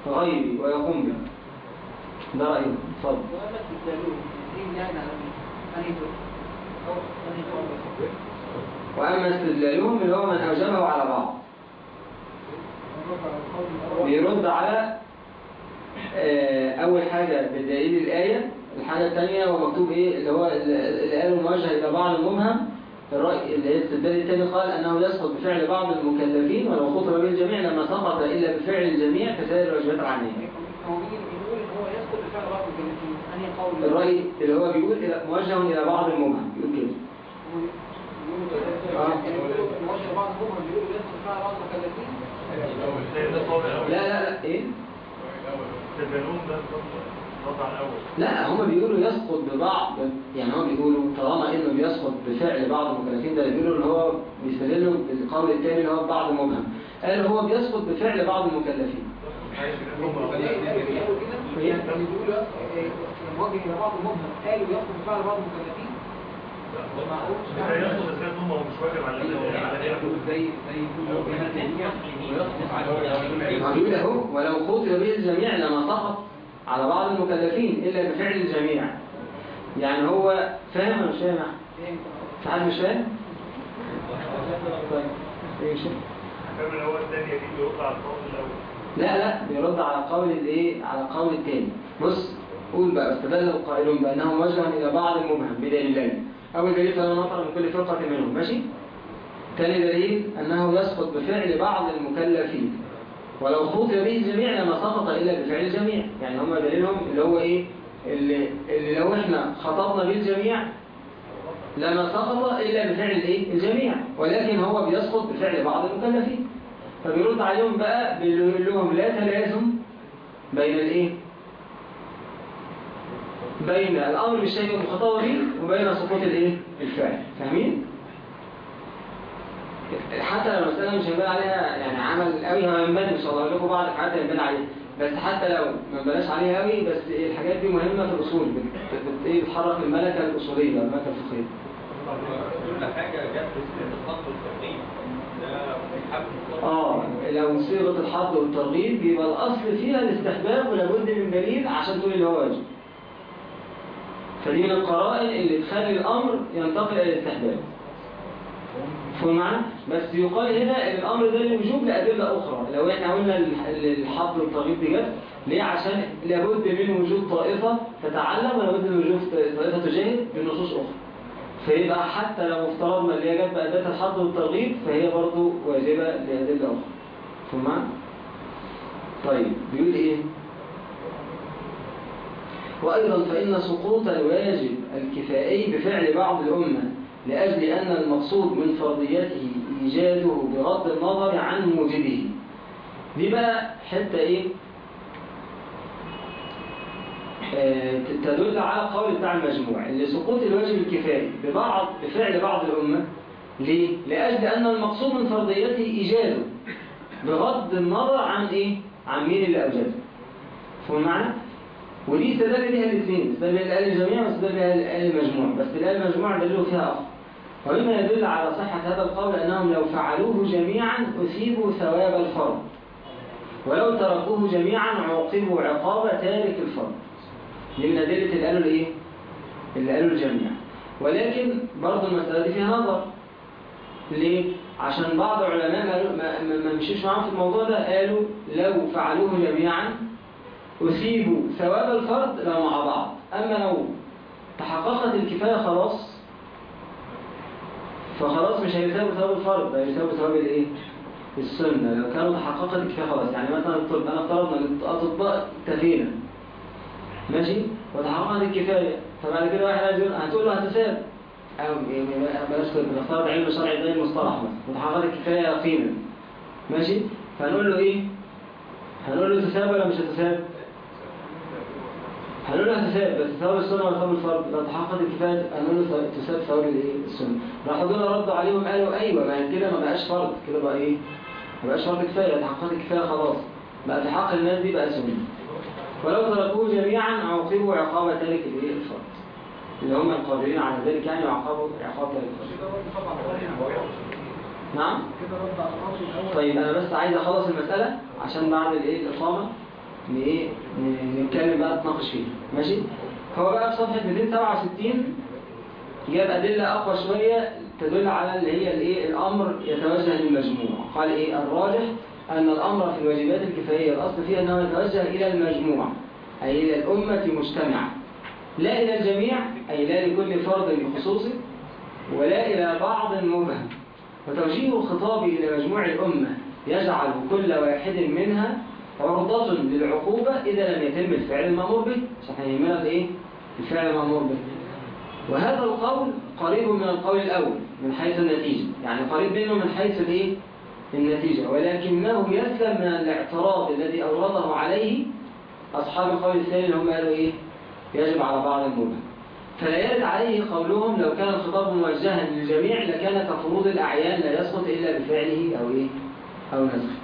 غيري ويقوم به. ده رأيي. اتفضل. وأما استدلالهم الاثنين يعني وأما استدلالهم اللي هو من أوجبه على بعض. بيرد على آه، أول حاجة بدليل الآية الحاجة الثانية هو مكتوب إيه؟ اللي هو ال- الآية الموجهة إلى بعض المبهم الرأي اللي الاستدلال الثاني قال أنه يسقط بفعل بعض المكلفين ولو خطب به الجميع لما سقط إلا بفعل الجميع كسائر الواجبات العامية. هو بيجي بيقول إن هو يسقط بفعل بعض المكلفين؟ أنهي قول؟ الرأي اللي هو بيقول إلى- موجه إلى بعض المبهم. بيقول كده. لا لا لا. إيه؟ لا هم بيقولوا يسقط ببعض يعني هم بيقولوا طالما إنه بيسقط بفعل بعض المكلفين ده بيقولوا إن هو بيستدلوا بالقول الثاني اللي هو بعض المبهم. قال هو بيسقط بفعل بعض المكلفين. موجه إلى بعض المبهم قالوا يسقط بفعل بعض المكلفين ده ياخد إزاي هم هو مش واجب على على زي زي ويسقط على هو بيقول اهو ولو خطب به الجميع لما سقط على بعض المكلفين إلا بفعل الجميع. يعني هو فاهم ولا مش فاهم؟ في مش فاهم؟ إيه لا لا بيرد على قول الإيه؟ على قول التاني. بص قول بقى استدل القائلون بانه موجه إلى بعض المبهم بدليلين. أول دليل فلا نطر من كل فرقة منهم. ماشي؟ ثاني دليل أنه يسقط بفعل بعض المكلفين. ولو خطب به الجميع لما سقط إلا بفعل الجميع. يعني هم دليلهم اللي هو إيه؟ اللي, اللي لو إحنا خطبنا به الجميع لما سقط إلا بفعل الايه الجميع. ولكن هو بيسقط بفعل بعض المكلفين. فبيرد عليهم بقى بيقول لهم لا تلازم بين الإيه؟ بين الأمر بالشيء المخاطبه به وبين سقوط الإيه؟ الفعل. فاهمين؟ حتى لو المساله مش هيبان عليها يعني عمل قوي هو هيبان ان شاء الله هقول لكم بعض الحاجات اللي هيبان عليها بس حتى لو ما بلاش عليها قوي بس الحاجات دي مهمة في بت- إيه بتحرك الملكة الأصولية الملكة الفقهية. كل حاجة جت في الخط والترتيب ده حب آه لو صيغه الحظ والترغيب يبقى الأصل فيها الاستحباب ولابد من دليل عشان تقول اللي هو واجب. فدي من القرائن اللي تخلي الأمر ينتقل إلى الاستحباب. فهم معنا بس يقال هنا إن الأمر ده للوجوب لأدلة أخرى. لو إحنا قلنا ال- الحظ والترغيب دي جت ليه؟ عشان لابد من وجود طائفة تتعلم ولابد من وجود طائفة تجاهد بنصوص أخرى. فيبقى حتى لو افترضنا اللي هي جت بأداة الحظ والترغيب فهي برضو واجبة لأدلة أخرى. ثم؟ طيب بيقول إيه؟ وأيضا فإن سقوط الواجب الكفائي بفعل بعض الأمة. لأجل أن المقصود من فرضيته إيجاده بغض النظر عن موجبه دي بقى حتة إيه آه، تدل على قول بتاع المجموع اللي سقوط الواجب الكفائي ببعض بفعل بعض الأمة ليه؟ لأجل أن المقصود من فرضيته إيجاده بغض النظر عن إيه؟ عن مين اللي أوجده فهم معنا؟ ودي استدل بها الاثنين استدل الآل الجميع واستدل الآل المجموع بس الآل المجموع دلوا فيها أخر ومما يدل على صحة هذا القول أنهم لو فعلوه جميعا أثيبوا ثواب الفرض ولو تركوه جميعا عوقبوا عقاب تارك الفرض دي من أدلة اللي قالوا الإيه؟ اللي قالوا الجميع. ولكن برضه المسألة دي فيها نظر. ليه؟ عشان بعض العلماء ما, مشيش معاهم في الموضوع ده قالوا لو فعلوه جميعا أثيبوا ثواب الفرض لو مع بعض. أما لو تحققت الكفاية خلاص فخلاص مش هيساوي ثواب الفرض ده هيساوي ثواب الايه؟ السنة. لو كانوا تحققت الكفاية خلاص. يعني مثلا الطب أنا افترضنا إن الأطباء تفينا ماشي؟ وتحققت الكفاية فبعد كده واحد عايز يقول هتقول له هتساب أو بلاش كده. نفترض علم شرعي زي المصطلح مثلا. وتحققت الكفاية يقينا ماشي؟ فهنقول له إيه؟ هنقول له تساب ولا مش هتساب؟ هنقول له هتساب بس ثواب السنة ثواب الفرض. لو تحققت الكفاية هنقول له ثواب- السنة. راحوا دول ردوا عليهم قالوا أيوه ما كده ما بقاش فرض. كده بقى إيه؟ ما بقاش فرض كفاية. تحققت الكفاية خلاص. بقى في حق الناس دي بقى سنة. ولو تركوه جميعا عوقبوا عقاب تارك الإيه؟ الفرض. اللي هم القادرين على ذلك يعني عقابوا عقاب تارك الفرض. نعم؟ طيب أنا بس عايز أخلص المسألة عشان بعد الإيه؟ الإقامة. نتكلم بقى نتناقش فيها ماشي؟ هو بقى في صفحة 267 جاب أدلة أقوى شوية تدل على اللي هي الإيه؟ الأمر يتوجه للمجموع. قال إيه؟ الراجح أن الأمر في الواجبات الكفائية الأصل فيه أنه يتوجه إلى المجموع أي إلى الأمة مجتمعة. لا إلى الجميع أي لا لكل فرد بخصوصه ولا إلى بعض مبهم. وتوجيه الخطاب إلى مجموع الأمة يجعل كل واحد منها عرضة للعقوبة إذا لم يتم الفعل المأمور به عشان يهمنا الإيه؟ الفعل المأمور به وهذا القول قريب من القول الأول من حيث النتيجة يعني قريب منه من حيث الإيه؟ النتيجة ولكنه يسلم من الاعتراض الذي أورده عليه أصحاب القول الثاني اللي هم قالوا إيه؟ يجب على بعض المبهم فلا يرد عليه قولهم لو كان الخطاب موجها للجميع لكان كفروض الأعيان لا يسقط إلا بفعله أو إيه؟ أو نسخه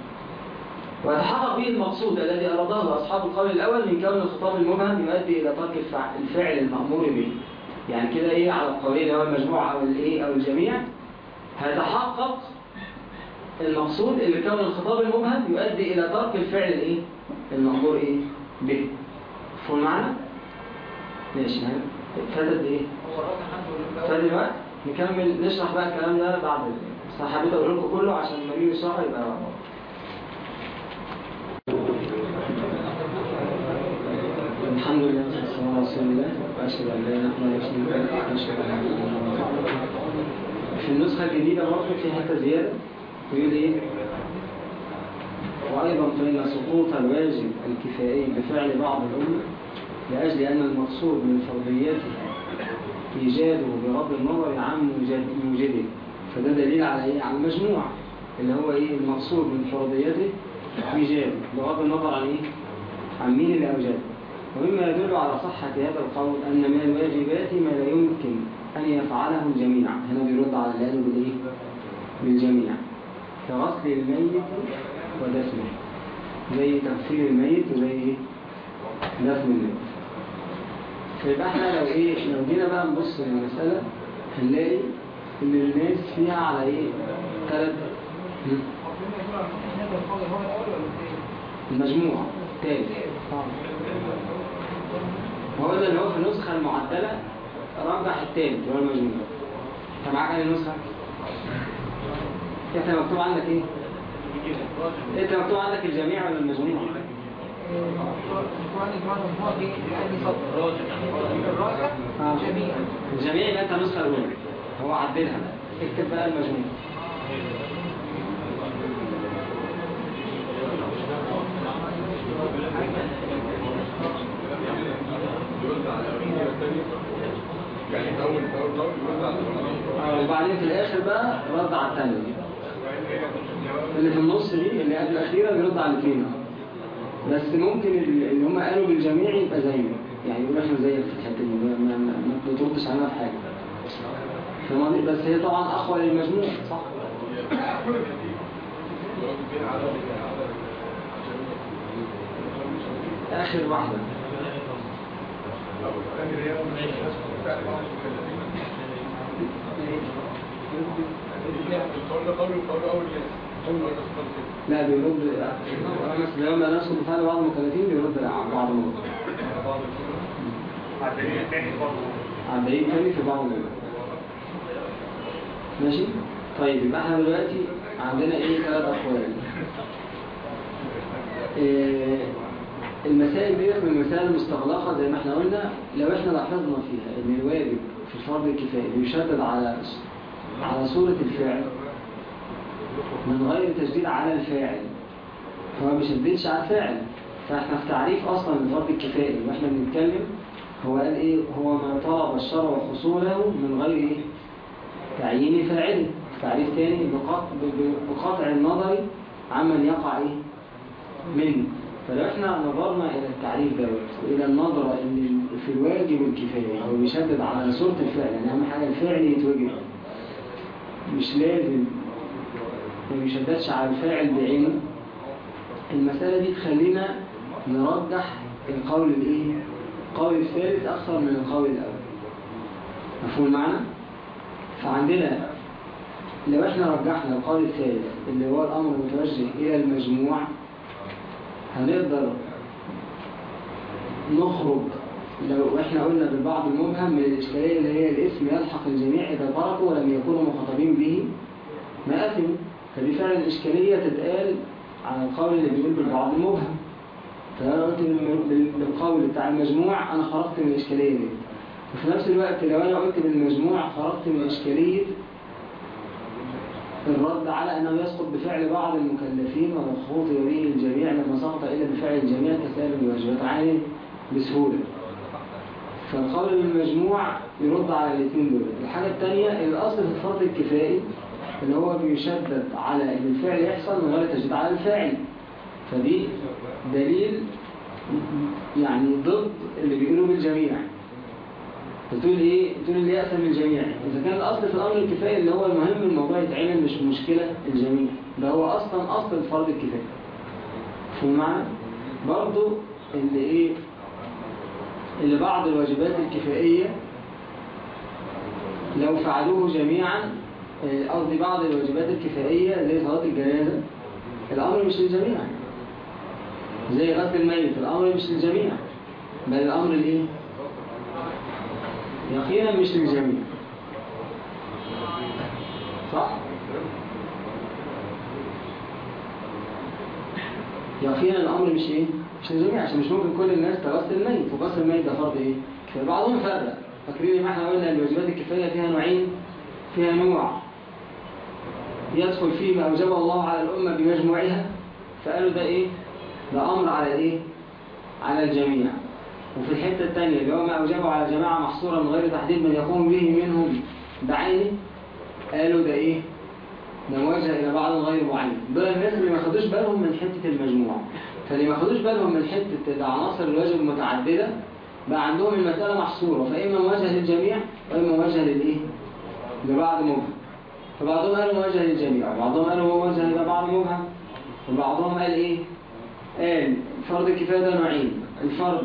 ويتحقق به المقصود الذي أراده أصحاب القول الأول من كون الخطاب المبهم يؤدي إلى ترك الفع- الفعل المأمور به. يعني كده إيه على القولين هو المجموعة أو الإيه أو الجميع. هيتحقق المقصود اللي كون الخطاب المبهم يؤدي إلى ترك الفعل الإيه المأمور إيه؟ به. مفهوم معنا؟ ماشي ها؟ فاتت إيه؟ لله. الوقت نكمل نشرح بقى الكلام ده بعد بس أنا حبيت أقول لكم كله عشان لما نيجي نشرحه يبقى الحمد لله رسول الله أن لا إله إلا الله وأشهد أن محمدا في النسخة الجديدة برضه في حتة زيادة يقول إيه؟ وأيضا فإن سقوط الواجب الكفائي بفعل بعض الأمة لأجل أن المقصود من فرضيته إيجاده بغض النظر عن موجد- موجده فده دليل على إيه؟ على المجموع اللي هو إيه المقصود من فرضيته إيجاده بغض النظر عن إيه؟ عن مين اللي أوجده ومما يدل على صحة هذا القول أن من الواجبات ما لا يمكن أن يفعله الجميع. هنا بيرد على اللي بالإيه؟ بالجميع. كغسل الميت ودفنه. زي تغسيل الميت وزي؟ دفن الميت. فيبقى إحنا لو إيه لو جينا بقى نبص للمسألة هنلاقي إن الناس فيها على إيه؟ ثلاث هذا القول الثاني؟ المجموع تاني هو في النسخة المعدلة رجح التاني اللي هو المجموع انت معاك أي نسخة؟ انت مكتوب عندك إيه؟ انت مكتوب عندك الجميع ولا المجموعة. جميعا الجميع يبقى انت النسخة الأولى هو عدلها اكتب بقى المجموع يعني اول اول اول يرد على الأولاني. آه، وبعدين في الآخر بقى رد على الثانية اللي في النص دي اللي قبل الأخيرة بيرد على الاثنين بس ممكن اللي هم قالوا بالجميع يبقى زينا. يعني يقول إحنا زيك في الحتة دي ما, بتردش علينا في حاجة. فاهم؟ بس هي طبعا أقوى للمجموع صح؟ آخر واحدة. لا بيرد لما ناس بفعل بعض المكلفين بيرد على بعض المكلفين تاني في بعض المكلفين ماشي؟ طيب يبقى إحنا دلوقتي عندنا إيه؟ ثلاث أقوال. إيه المسائل ديت من المسائل المستغلقة زي ما إحنا قلنا لو إحنا لاحظنا فيها إن الواجب في الفرض الكفائي بيشدد على على صورة الفعل من غير تشديد على الفاعل فهو ما بيشددش على الفاعل. فاحنا في تعريف أصلا الفرض الكفائي وإحنا بنتكلم هو قال إيه؟ هو ما طلب الشرع حصوله من غير إيه؟ تعيين فاعله تعريف بقطع, بقطع النظر عمن يقع إيه؟ منه فلو إحنا نظرنا إلى التعريف دوت وإلى النظرة ان في الواجب الكفاية هو بيشدد على صورة الفعل يعني أهم حاجة الفعل يتوجب. مش لازم ما بيشددش على الفاعل بعينه المسألة دي تخلينا نرجح القول الإيه؟ القول الثالث أكثر من القول الأول. مفهوم معنا فعندنا لو إحنا رجحنا القول الثالث اللي هو الأمر متوجه إلى المجموع هنقدر نخرج لو إحنا قلنا بالبعض المبهم من الإشكالية اللي هي الاسم يلحق الجميع إذا تركوا ولم يكونوا مخاطبين به. اثموا فدي فعلا اشكاليه تتقال عن القول اللي بيقول بالبعض المبهم. فأنا قلت بالقول بتاع المجموع أنا خرجت من الاشكاليه دي. وفي نفس الوقت لو أنا قلت بالمجموع خرجت من إشكالية الرد على أنه يسقط بفعل بعض المكلفين ومخوط سقط إلا بفعل الجميع كسائر الواجبات عين بسهولة. فالقول بالمجموع يرد على الاثنين دول. الحاجة الثانية الأصل في الفرض الكفائي اللي هو بيشدد على أن الفعل يحصل من غير تشديد على الفاعل. فدي دليل يعني ضد اللي بيقولوا بالجميع. بتقول إيه؟ بتقول اللي يأثم الجميع. إذا كان الأصل في الأمر الكفاية اللي هو المهم الموضوع يتعمل مش مشكلة الجميع. ده هو أصلا أصل الفرض الكفاية فهم معنى برضو اللي إيه اللي بعض الواجبات الكفائية لو فعلوه جميعا آه، قصدي بعض الواجبات الكفائية زي صلاة الجنازة الأمر مش للجميع. زي غسل الميت الأمر مش للجميع. بل الأمر الإيه؟ يقينا مش للجميع. صح؟ يقينا الأمر مش إيه؟ مش للجميع عشان مش ممكن كل الناس تغسل الميت وغسل الميت ده فرض إيه؟ بعضهم فرق فاكرين ما إحنا قلنا الواجبات الكفاية فيها نوعين فيها نوع يدخل فيه ما أوجبه الله على الأمة بمجموعها فقالوا ده إيه؟ ده أمر على إيه؟ على الجميع وفي الحتة الثانية اللي هو ما أوجبه على جماعة محصورة من غير تحديد من يقوم به منهم بعينه قالوا ده إيه؟ موجه إلى بعض غير معين دول الناس اللي ما خدوش بالهم من حتة المجموع فاللي ما خدوش بالهم من حتة عناصر الواجب المتعددة بقى عندهم المسألة محصورة. فإما موجه للجميع وإما موجه للإيه؟ لبعض مبهم. فبعضهم قالوا موجه للجميع وبعضهم قالوا موجه إلى بعض مبهم. وبعضهم قال إيه؟ قال فرض الكفاية ده نوعين. الفرض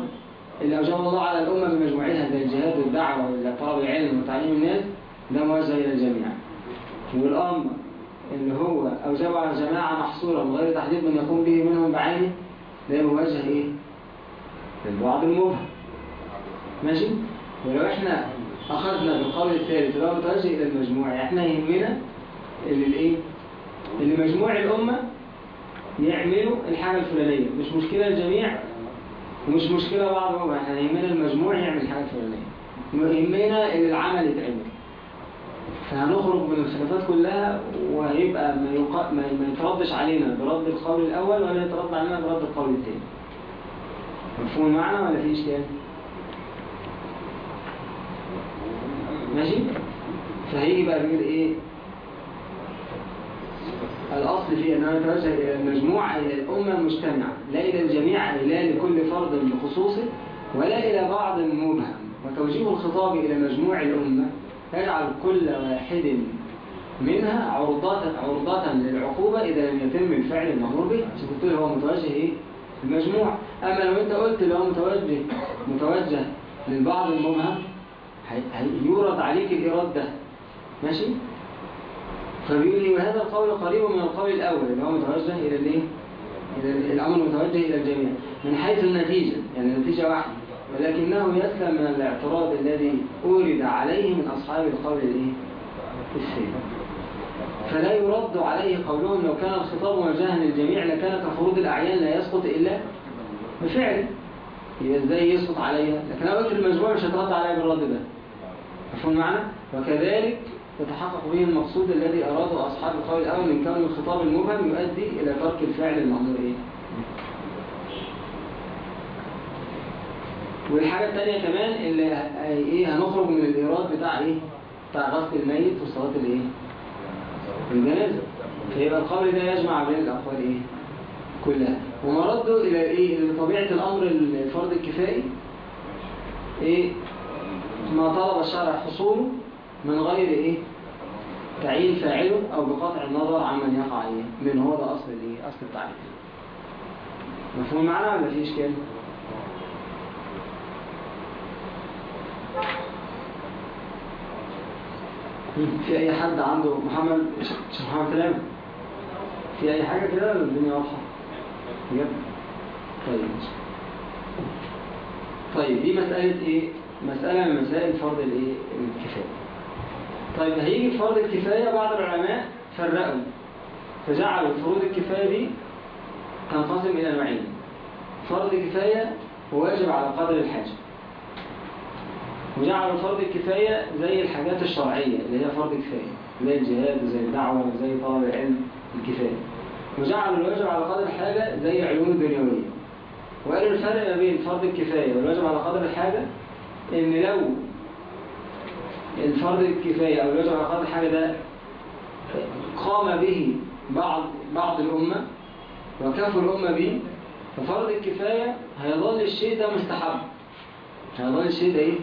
اللي أوجب الله على الأمة بمجموعها زي الجهاد والدعوة وطلب العلم وتعليم الناس ده موجه إلى الجميع. والأمر اللي هو أوجب على جماعة محصورة من غير تحديد من يقوم به منهم بعينه ده موجه إيه؟ للبعض المبهم ماشي؟ ولو إحنا أخذنا بالقول الثالث اللي هو متوجه إلى المجموع إحنا يهمنا اللي الإيه؟ اللي مجموع الأمة يعملوا الحاجة الفلانية مش مشكلة الجميع ومش مشكلة بعضهم إحنا يهمنا المجموع يعمل الحاجة الفلانية يهمنا ان العمل يتعمل فهنخرج من الخلافات كلها وهيبقى ما, يقا... ما يتردش علينا برد القول الأول ولا يترد علينا برد القول الثاني مفهوم المعنى ولا في إشكال؟ ماشي؟ فهيجي بقى بيقول إيه؟ الأصل فيه أنه يتوجه إلى المجموعة إلى الأمة المجتمعة لا إلى الجميع لا لكل فرد بخصوصه ولا إلى بعض مبهم وتوجيه الخطاب إلى مجموع الأمة يجعل كل واحد منها عرضة عرضة للعقوبة إذا لم يتم الفعل المأمور به قلت له هو متوجه إيه؟ المجموع أما لو أنت قلت له هو متوجه متوجه للبعض المبهم هي- هيورد عليك الإيراد ده ماشي؟ فبيقول لي وهذا القول قريب من القول الأول اللي هو متوجه إلى الإيه؟ إلى الأمر متوجه إلى الجميع من حيث النتيجة يعني النتيجة واحدة ولكنه يسلم من الاعتراض الذي أورد عليه من أصحاب القول الإيه؟ الثاني فلا يرد عليه قولهم لو كان الخطاب موجها للجميع لكان كفروض الأعيان لا يسقط إلا بفعل. إزاي يسقط عليها؟ لكن لو قلت المجموع مش هترد عليها بالرد ده. مفهوم معنى وكذلك يتحقق به المقصود الذي أراده أصحاب القول الأول من كون الخطاب المبهم يؤدي إلى ترك الفعل المأمور إيه والحاجة التانية كمان اللي ه- إيه هنخرج من الإيراد بتاع إيه؟ بتاع غسل الميت وصلاة الإيه؟ الجنازة. فيبقى القول ده يجمع بين الأقوال إيه؟ كلها. إلى إيه؟ إلى طبيعة الأمر الفرض الكفائي. إيه؟ ما طلب الشرع حصوله من غير إيه؟ تعيين فاعله أو بقطع النظر عمن يقع عليه. من هو ده أصل الإيه؟ أصل التعريف. مفهوم معنا ولا في إشكال؟ في أي حد عنده محمد محمد سلام؟ في أي حاجة كده الدنيا واضحة؟ بجد؟ طيب. طيب دي مسألة إيه؟ مسألة من مسائل فرض الإيه؟ الكفاية. طيب هيجي فرض الكفاية بعض العلماء فرقوا فجعلوا فروض الكفاية دي تنقسم إلى نوعين. فرض كفاية وواجب على قدر الحاجة. وجعلوا فرض الكفاية زي الحاجات الشرعية اللي هي فرض كفاية زي الجهاد وزي الدعوة وزي طلب العلم الكفاية. وجعلوا الواجب على قدر الحاجة زي العلوم الدنيوية وقالوا الفرق ما بين فرض الكفاية والواجب على قدر الحاجة إن لو الفرض الكفاية أو الواجب على قدر الحاجة ده قام به بعض بعض الأمة وكفوا الأمة به ففرض الكفاية هيظل الشيء ده مستحب. هيظل الشيء ده إيه؟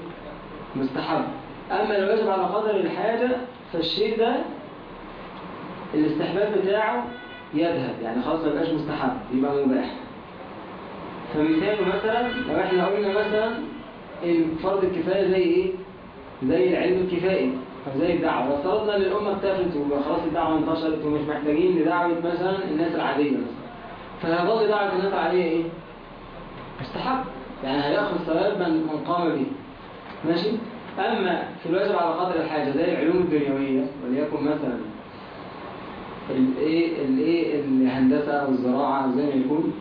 مستحب. أما لو يجب على قدر الحاجة فالشيء ده الاستحباب بتاعه يذهب. يعني خلاص ما يبقاش مستحب يبقى مباح. فمثاله مثلا لو إحنا قلنا مثلا إن فرض الكفاية زي إيه؟ زي العلم الكفائي أو زي الدعوة. افترضنا إن الأمة اكتفت وبقى خلاص الدعوة انتشرت ومش محتاجين لدعوة مثلا الناس العادية مثلا. فهيظل دعوة الناس العادية إيه؟ مستحب يعني هياخد ثواب من قام به. ماشي؟ أما في الواجب على قدر الحاجة زي العلوم الدنيوية وليكن مثلا الايه الايه الهندسة أو الزراعة زي ما يكون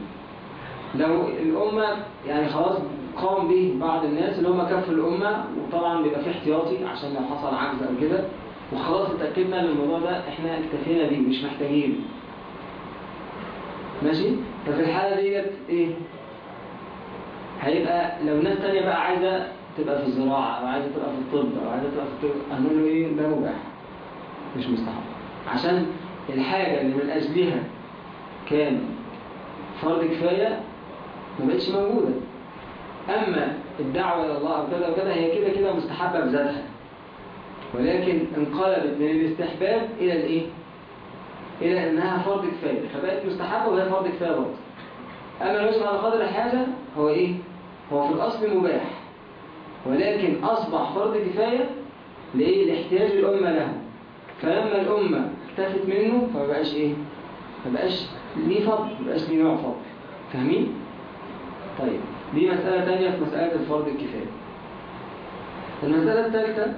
لو الأمة يعني خلاص قام به بعض الناس اللي هم كفوا الأمة وطبعا بيبقى فيه احتياطي عشان لو حصل عجز أو كده وخلاص اتأكدنا إن الموضوع ده إحنا اكتفينا بيه مش محتاجينه ماشي؟ ففي الحالة ديت إيه؟ هيبقى لو ناس تانية بقى عايزة تبقى في الزراعة أو عايزة تبقى في الطب أو عايزة تبقى في الطب هنقول له إيه؟ ده مباح. مش مستحب. عشان الحاجة اللي من أجلها كان فرض كفاية ما بقتش موجودة. أما الدعوة إلى الله أو كذا وكذا هي كده كده مستحبة بذاتها ولكن انقلبت من الاستحباب إلى الإيه؟ إلى أنها فرض كفاية. فبقت مستحبة وهي فرض كفاية برضه. أما الواجب على قدر الحاجة هو إيه؟ هو في الأصل مباح. ولكن أصبح فرض كفاية لإيه؟ لاحتياج الأمة له فلما الأمة اكتفت منه فما بقاش إيه؟ ما بقاش ليه فضل ما بقاش ليه نوع فضل. فاهمين؟ طيب دي مسألة تانية في مسألة الفرض الكفاية. المسألة الثالثة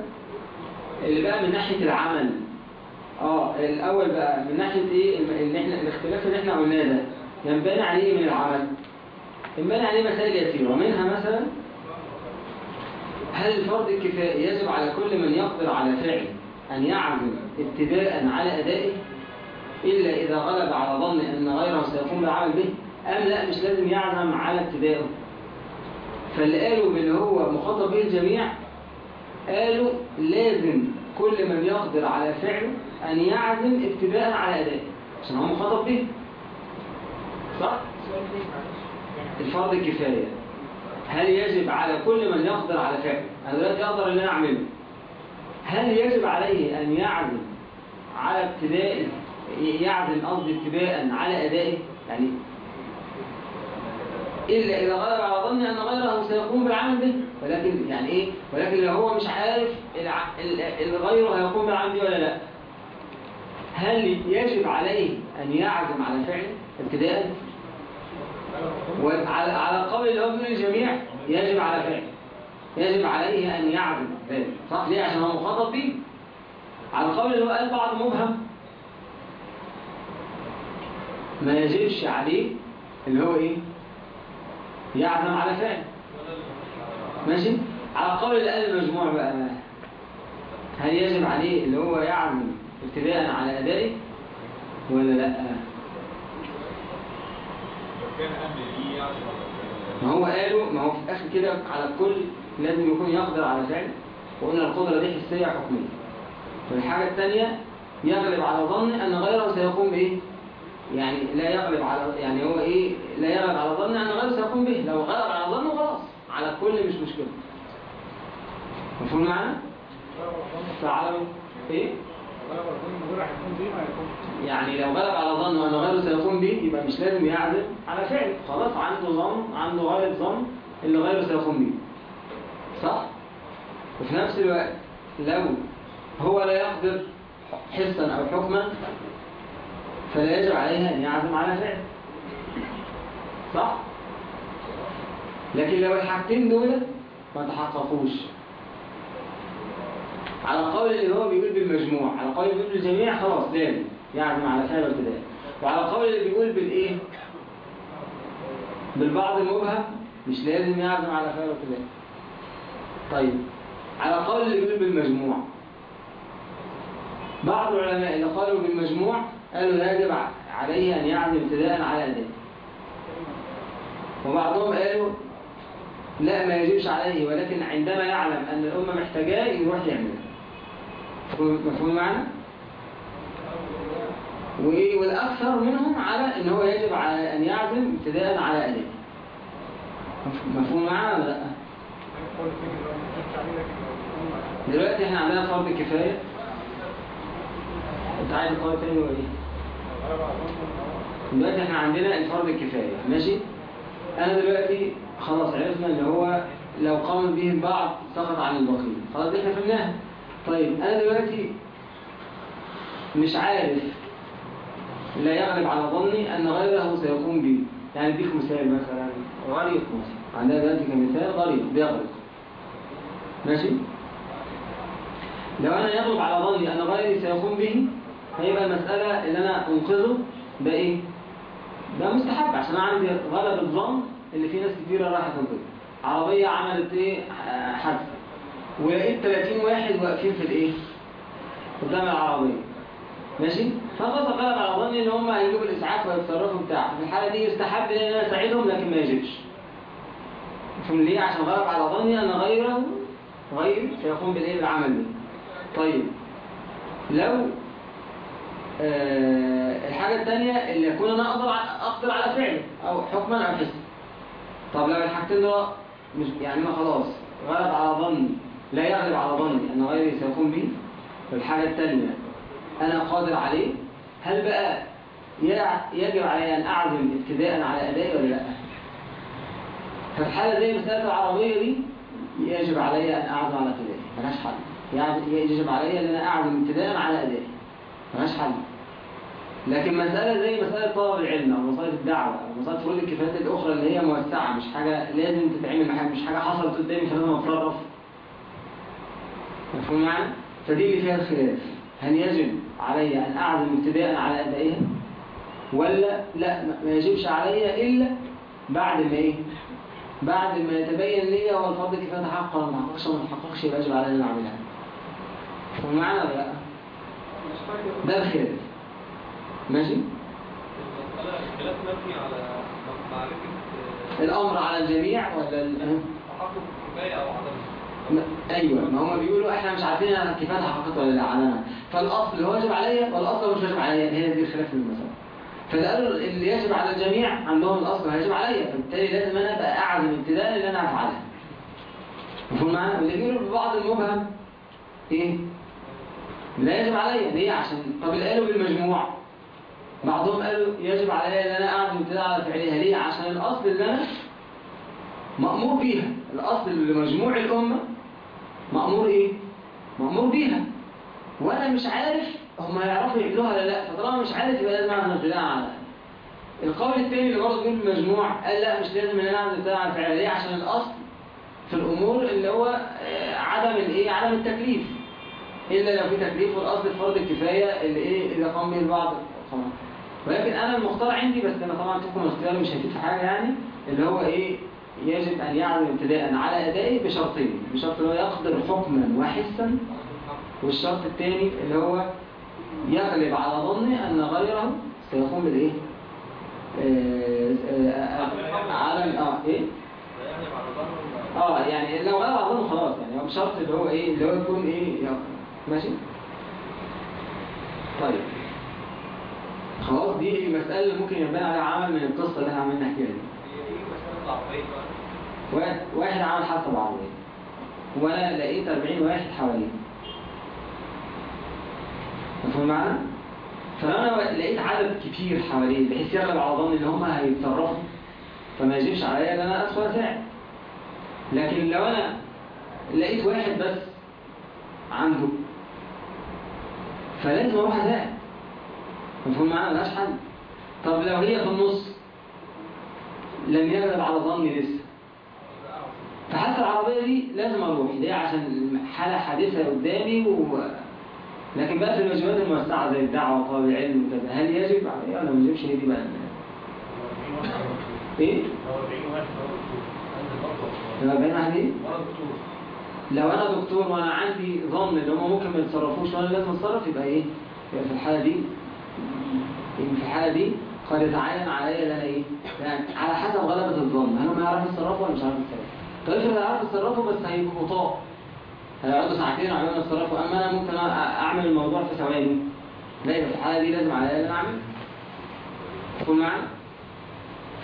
اللي بقى من ناحية العمل. آه الأول بقى من ناحية إيه؟ اللي إحنا الاختلاف اللي إحنا قلناه ده ينبني عليه إيه من العمل؟ ينبني عليه مسائل يسيرة ومنها مثلا هل فرض الكفاية يجب على كل من يقدر على فعل أن يعزم ابتداء على أدائه؟ إلا إذا غلب على ظن أن غيره سيقوم بالعمل به أم لا مش لازم يعزم على ابتدائه. فاللي قالوا باللي هو مخاطب به الجميع قالوا لازم كل من يقدر على فعله أن يعزم ابتداء على أدائه عشان هو مخاطب به. صح؟ الفرض الكفاية هل يجب على كل من يقدر على فعله أنا دلوقتي أقدر أن أنا أعمله. هل يجب عليه أن يعزم على ابتداء يعزم قصدي ابتداء على أدائه؟ يعني إلا إذا غلب على ظن أن غيره سيقوم بالعمل به ولكن يعني إيه؟ ولكن لو هو مش عارف الع... ال- ال- غيره هيقوم بالعمل به ولا لا. هل يجب عليه أن يعزم على فعله ابتداء؟ وعلى على قول بيقول الجميع يجب على فعله يجب عليه أن يعزم ذلك صح؟ ليه؟ عشان هو مخاطب به على قول اللي هو قال بعض مبهم. ما يجبش عليه اللي هو إيه؟ يعزم على فعل. ماشي؟ على قول اللي قال المجموع بقى هل يجب عليه اللي هو يعزم ابتداء على أدائه ولا لأ كان أهل ليه يعرف ما هو قالوا ما هو في الآخر كده على الكل لازم يكون يقدر على فعل وقلنا القدرة دي حسية حكمية. والحاجة الثانية يغلب على ظن أن غيره سيقوم بإيه يعني لا يغلب على يعني هو إيه؟ لا يغلب على ظن أن غيره سيقوم به. لو غلب على ظنه خلاص على الكل مش مشكلة. مفهوم معنا؟ فعلوا إيه؟ يعني لو غلب على ظنه أن غيره سيقوم به يبقى مش لازم يعزم على فعل خلاص عنده ظن عنده غالب ظن اللي غيره سيقوم به صح؟ وفي نفس الوقت لو هو لا يقدر حسا أو حكما فلا يجب عليها أن يعزم على فعل صح؟ لكن لو الحاجتين دول ما تحققوش على قول اللي هو بيقول بالمجموع على قول اللي بيقول بالجميع خلاص لازم يعزم على فعل ابتداء وعلى قول اللي بيقول بالإيه؟ بالبعض المبهم مش لازم يعزم على فعل ابتداء طيب على قول اللي بيقول بالمجموع. بعض العلماء اللي قالوا بالمجموع قالوا يجب عليه أن يعزم ابتداء على أداء وبعضهم قالوا لا ما يجبش عليه ولكن عندما يعلم أن الأمة محتاجاه يروح يعمله. مفهوم معنى؟ وإيه والأكثر منهم على أن هو يجب على أن يعزم ابتداء على أداء مفهوم معنى ولا لأ؟ دلوقتي إحنا عندنا فرض كفاية أنت عايز قول تاني ولا إيه؟ دلوقتي إحنا عندنا الفرض الكفاية ماشي؟ أنا دلوقتي خلاص عرفنا إن هو لو قام به البعض سقط عن البقية خلاص دي إحنا فهمناها طيب أنا دلوقتي مش عارف لا يغلب على ظني أن غيره سيقوم به يعني أديك مثال مثلا. غريق مثلا. عندنا دلوقتي كمثال غريق بيغرق. ماشي؟ لو أنا يغلب على ظني أن غيري سيقوم به هيبقى المسألة اللي أنا أنقذه ده إيه؟ ده مستحب عشان أنا عندي غلب الظن اللي في ناس كتيرة راحت تنقذ عربية عملت إيه؟ حادثة. ولقيت 30 واحد واقفين في الإيه؟ قدام العربية ماشي؟ فخلاص غلب على ظني إن هم هيجيبوا الإسعاف ويتصرفوا بتاع. في الحالة دي يستحب إن أنا أساعدهم لكن ما يجبش فهم ليه؟ عشان غلب على ظني أن غيره غيري سيقوم بالإيه؟ بالعمل ده طيب. لو آه الحاجة الثانية اللي يكون أنا أقدر أقدر على فعله أو حكما أو حسا طب لو الحاجتين دول مش يعني أنا خلاص غلب على ظني. لا يغلب على ظني أن غيري سيقوم به والحاجة الثانية أنا قادر عليه؟ هل بقى يجب علي أن أعزم ابتداء على أدائي ولا لأ؟ ففي حالة زي مسألة العربية دي يجب علي أن أعزم على ابتدائي. ملهاش حل. يعني يجب علي أن أنا أعزم ابتداء على أدائي. ملهاش حل. لكن مسألة زي مسألة طلب العلم أو مسألة الدعوة أو مسألة فروض الكفايات الأخرى اللي هي موسعة مش حاجة لازم تتعمل مش حاجة حصلت قدامي فلازم أتصرف مفهوم يعني؟ فدي اللي فيها الخلاف. هل يجب علي أن أعزم ابتداء على أدائها؟ ولا لا ما يجبش علي إلا بعد ما إيه؟ بعد ما يتبين لي هو الفرض كفاية تحقق ولا ما تحققش وما تحققش يبقى يجب علي أن أعملها مفهوم معنا ولا لا؟ ده الخلاف. ماشي؟ الخلاف مبني على معرفة الأمر على الجميع ولا ال... تحقق الكفاية أو ما- أيوه ما هم بيقولوا إحنا مش عارفين أنا كفايه حققت ولا لا علنا فالأصل واجب عليا والأصل مش واجب عليا هي دي الخلاف في المسألة. فاللي قالوا اللي يجب على الجميع عندهم الأصل هيجب عليا فبالتالي لازم أنا أبقى اعزم ابتداء اللي أنا أفعلها. مفهوم معانا؟ واللي بيقولوا ببعض المبهم إيه؟ لا يجب عليا. ليه؟ عشان طب اللي قالوا بالمجموع. بعضهم قالوا يجب عليا إن أنا اعزم ابتداء على فعلها. ليه؟ عشان الأصل اللي أنا مأمور بيها. الأصل لمجموع الأمة مأمور إيه؟ مأمور بيها. وأنا مش عارف هم هيعرفوا يعملوها ولا لأ. فطالما مش عارف يبقى لازم أعمل ابتداء على القول الثاني اللي برضه بيقول المجموع قال لأ مش لازم إن أنا أعمل ابتداء على الفعل. ليه؟ عشان الأصل في الأمور اللي هو آه، عدم الايه عدم التكليف. إلا لو في تكليف والأصل فرض الكفاية اللي إيه؟ اذا قام به البعض. ولكن أنا المختار عندي بس أنا طبعا تكون الاختيار مش هيفيد في حاجة يعني اللي هو إيه؟ يجب أن يعزم ابتداء على أدائه بشرطين بشرط اللي هو يقدر حكما وحسا والشرط الثاني اللي هو يغلب على ظنه أن غيره سيقوم بالإيه؟ آه، آه، آه، على آه إيه؟ آه يعني لو غلب على ظنه خلاص يعني هو بشرط اللي هو إيه؟ اللي هو يكون إيه. ماشي؟ طيب. خلاص دي المسألة اللي ممكن يبان عليها عمل من القصة اللي إحنا عمالين نحكيها دي هي دي مسألة العربية بقى واحد, عمل حادثة بعربية وأنا لقيت 40 واحد حواليه مفهوم معنا؟ فلو أنا لقيت عدد كتير حواليه بحيث يغلب على ظني ان هم هيتصرفوا فما يجيبش عليا إن أنا أدخل أساعد. لكن لو أنا لقيت واحد بس عنده فلازم أروح أساعد. مفهوم معانا ملهاش حل. طب لو هي في النص؟ لم يغلب على ظني لسه فحتى العربية دي لازم أروح ليه عشان حالة حادثة قدامي و... لكن بقى في الواجبات الموسعة زي الدعوة وطلب العلم وكذا هل يجب عليها ولا ما يجبش دي بقى إيه؟ لو 40 واحد إيه؟ لو أنا دكتور وأنا عندي ظن إن هم ممكن ما يتصرفوش وأنا لازم أتصرف يبقى إيه؟ يبقى في الحالة دي في الحالة دي قد يتعين عليا ان أنا إيه؟ يعني على حسب غلبة الظن. هل هم يعرفوا يتصرفوا ولا مش عارفين يتصرفوا؟ طيب افرض يعرفوا يتصرفوا بس هيبقوا بطاء هيقعدوا ساعتين عمالين يتصرفوا اما أنا ممكن أعمل الموضوع في ثواني. يبقى في الحالة دي لازم أن أنا أعمل. تكون معانا؟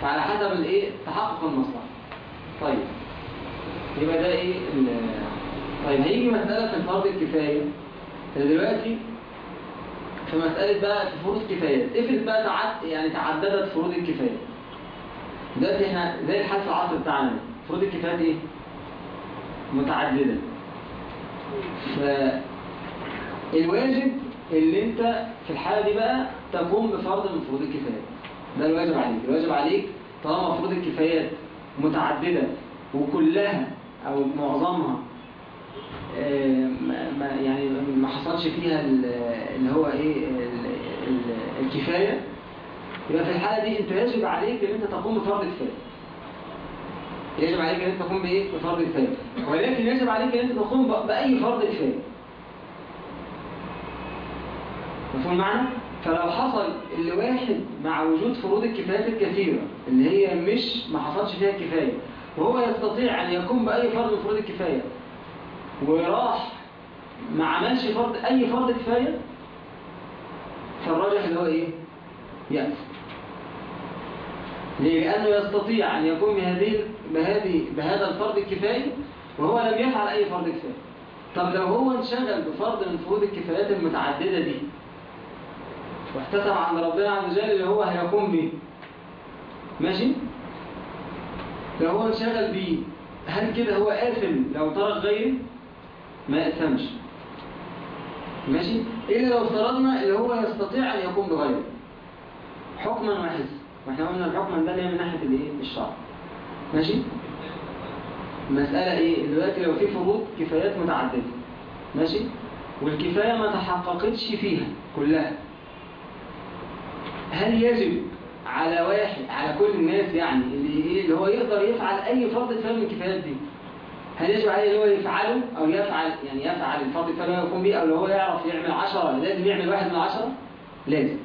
فعلى حسب الايه؟ تحقق المصلحة. طيب. يبقى ده إيه طيب هيجي مسألة في الفرض الكفاية. دلوقتي في مسألة بقى في فروض كفايات افرض بقى تعد يعني تعددت فروض الكفاية. دلوقتي إحنا زي في العصر بتاعنا. فروض الكفايات إيه؟ متعددة. فالواجب اللي انت في الحالة دي بقى تقوم بفرض من فروض الكفايات ده الواجب عليك. الواجب عليك طالما فروض الكفايات متعددة وكلها أو معظمها ما يعني ما حصلش فيها ال- اللي هو إيه ال- ال- الكفاية. يبقى في الحالة دي أنت يجب عليك إن أنت تقوم بفرض كفاية يجب عليك إن أنت تقوم بإيه؟ بفرض كفاية ولكن يجب عليك إن أنت تقوم بأي فرض كفاية. مفهوم معنى؟ فلو حصل اللي واحد مع وجود فروض الكفايات الكثيرة اللي هي مش ما حصلش فيها كفاية وهو يستطيع أن يقوم بأي فرض من فروض الكفاية وراح ما عملش فرض أي فرض كفاية؟ فالراجح اللي هو إيه؟ يأس؟ لأنه يستطيع أن يقوم بهذه بهذه بهذا الفرض الكفاية وهو لم يفعل أي فرض كفاية. طب لو هو انشغل بفرض من فروض الكفايات المتعددة دي واحتسب عند ربنا عز وجل اللي هو هيقوم به ماشي؟ لو هو انشغل بيه هل كده هو آثم لو ترك غيره؟ ما يأثمش ماشي؟ إلا لو افترضنا اللي هو يستطيع أن يقوم بغيره. حكما وحسا وإحنا قلنا الحكم ده اللي من ناحية الإيه؟ الشرع. ماشي؟ المسألة إيه؟ دلوقتي لو في فروض كفايات متعددة. ماشي؟ والكفاية ما تحققتش فيها كلها. هل يجب على واحد على كل الناس يعني اللي اللي هو يقدر يفعل أي فرض من الكفايات دي؟ هل يجب عليه اللي هو يفعله أو يفعل يعني يفعل الكفاية اللي هو يقوم بيه أو لو هو يعرف يعمل عشرة؟ لازم يعمل واحد من عشرة؟ لازم.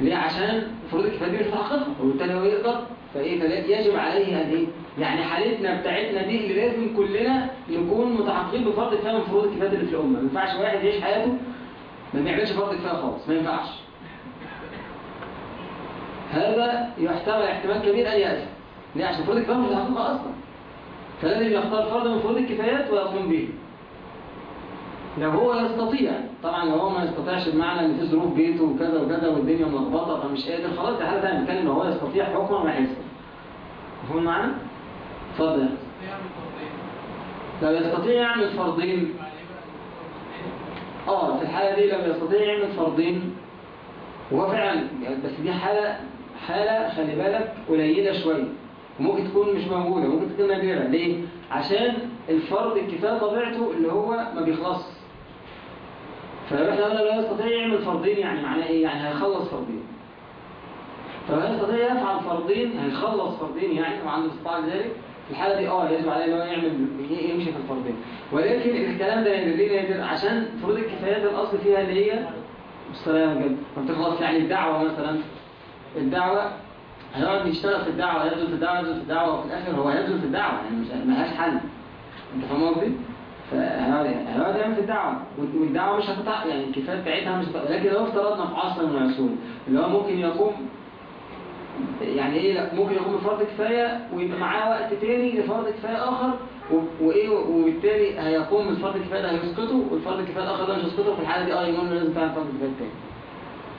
ليه؟ عشان فروض الكفاية دي مش متحققة وبالتالي هو يقدر. فإيه؟ فلا- يجب عليه أن إيه؟ يعني حالتنا بتاعتنا دي اللي لازم كلنا نكون متحققين بفرض كفاية من فروض الكفاية اللي في الأمة. ما ينفعش واحد يعيش حياته ما بيعملش فرض كفاية خالص ما ينفعش. هذا يحتمل احتمال كبير أن يأتي. ليه؟ عشان فروض الكفاية مش متحققة أصلا. فلازم يختار فرض من فروض الكفايات ويقوم به. لو هو يستطيع طبعا لو هو ما يستطيعش بمعنى إن في ظروف بيته وكذا وكذا والدنيا ملخبطة فمش قادر خلاص دي حالة ثانية لو هو يستطيع حكما وحسا مفهوم معانا؟ اتفضل. لو يستطيع يعمل فرضين. آه في الحالة دي لو يستطيع يعمل فرضين وهو فعلا بس دي حالة حالة خلي بالك قليلة شوية. وممكن تكون مش موجودة ممكن تكون نادره ليه؟ عشان الفرض الكفاية طبيعته اللي هو ما بيخلصش فلو إحنا قلنا لا يستطيع يعمل فرضين يعني معناه إيه؟ يعني هيخلص فرضين فلو يستطيع يفعل فرضين هيخلص فرضين يعني وعنده استطاعة ذلك في الحالة دي آه يجب عليه إن هو يعمل يمشي في الفرضين ولكن الكلام ده نادر ليه نادر؟ عشان فروض الكفايات الأصل فيها اللي هي السلام جدا ما بتخلص يعني الدعوة مثلا الدعوة هيقعد يشتغل في الدعوة يبذل في الدعوة يبذل في الدعوة وفي الآخر هو يبذل في الدعوة يعني مش ملهاش حل. أنت فاهم قصدي؟ فهيقعد هيقعد يعمل في الدعوة. والدعوة مش هتقطع يعني الكفاية بتاعتها مش هتقطع لكن لو افترضنا في عصر من العصور اللي هو ممكن يقوم يعني إيه؟ ممكن يقوم بفرض كفاية ويبقى معاه وقت تاني لفرض كفاية آخر وإيه؟ وبالتالي هيقوم بالفرض الكفاية ده هيسقطه والفرض الكفاية الآخر ده مش هيسقطه في الحالة دي آه يقول له لازم تعمل فرض كفاية تاني.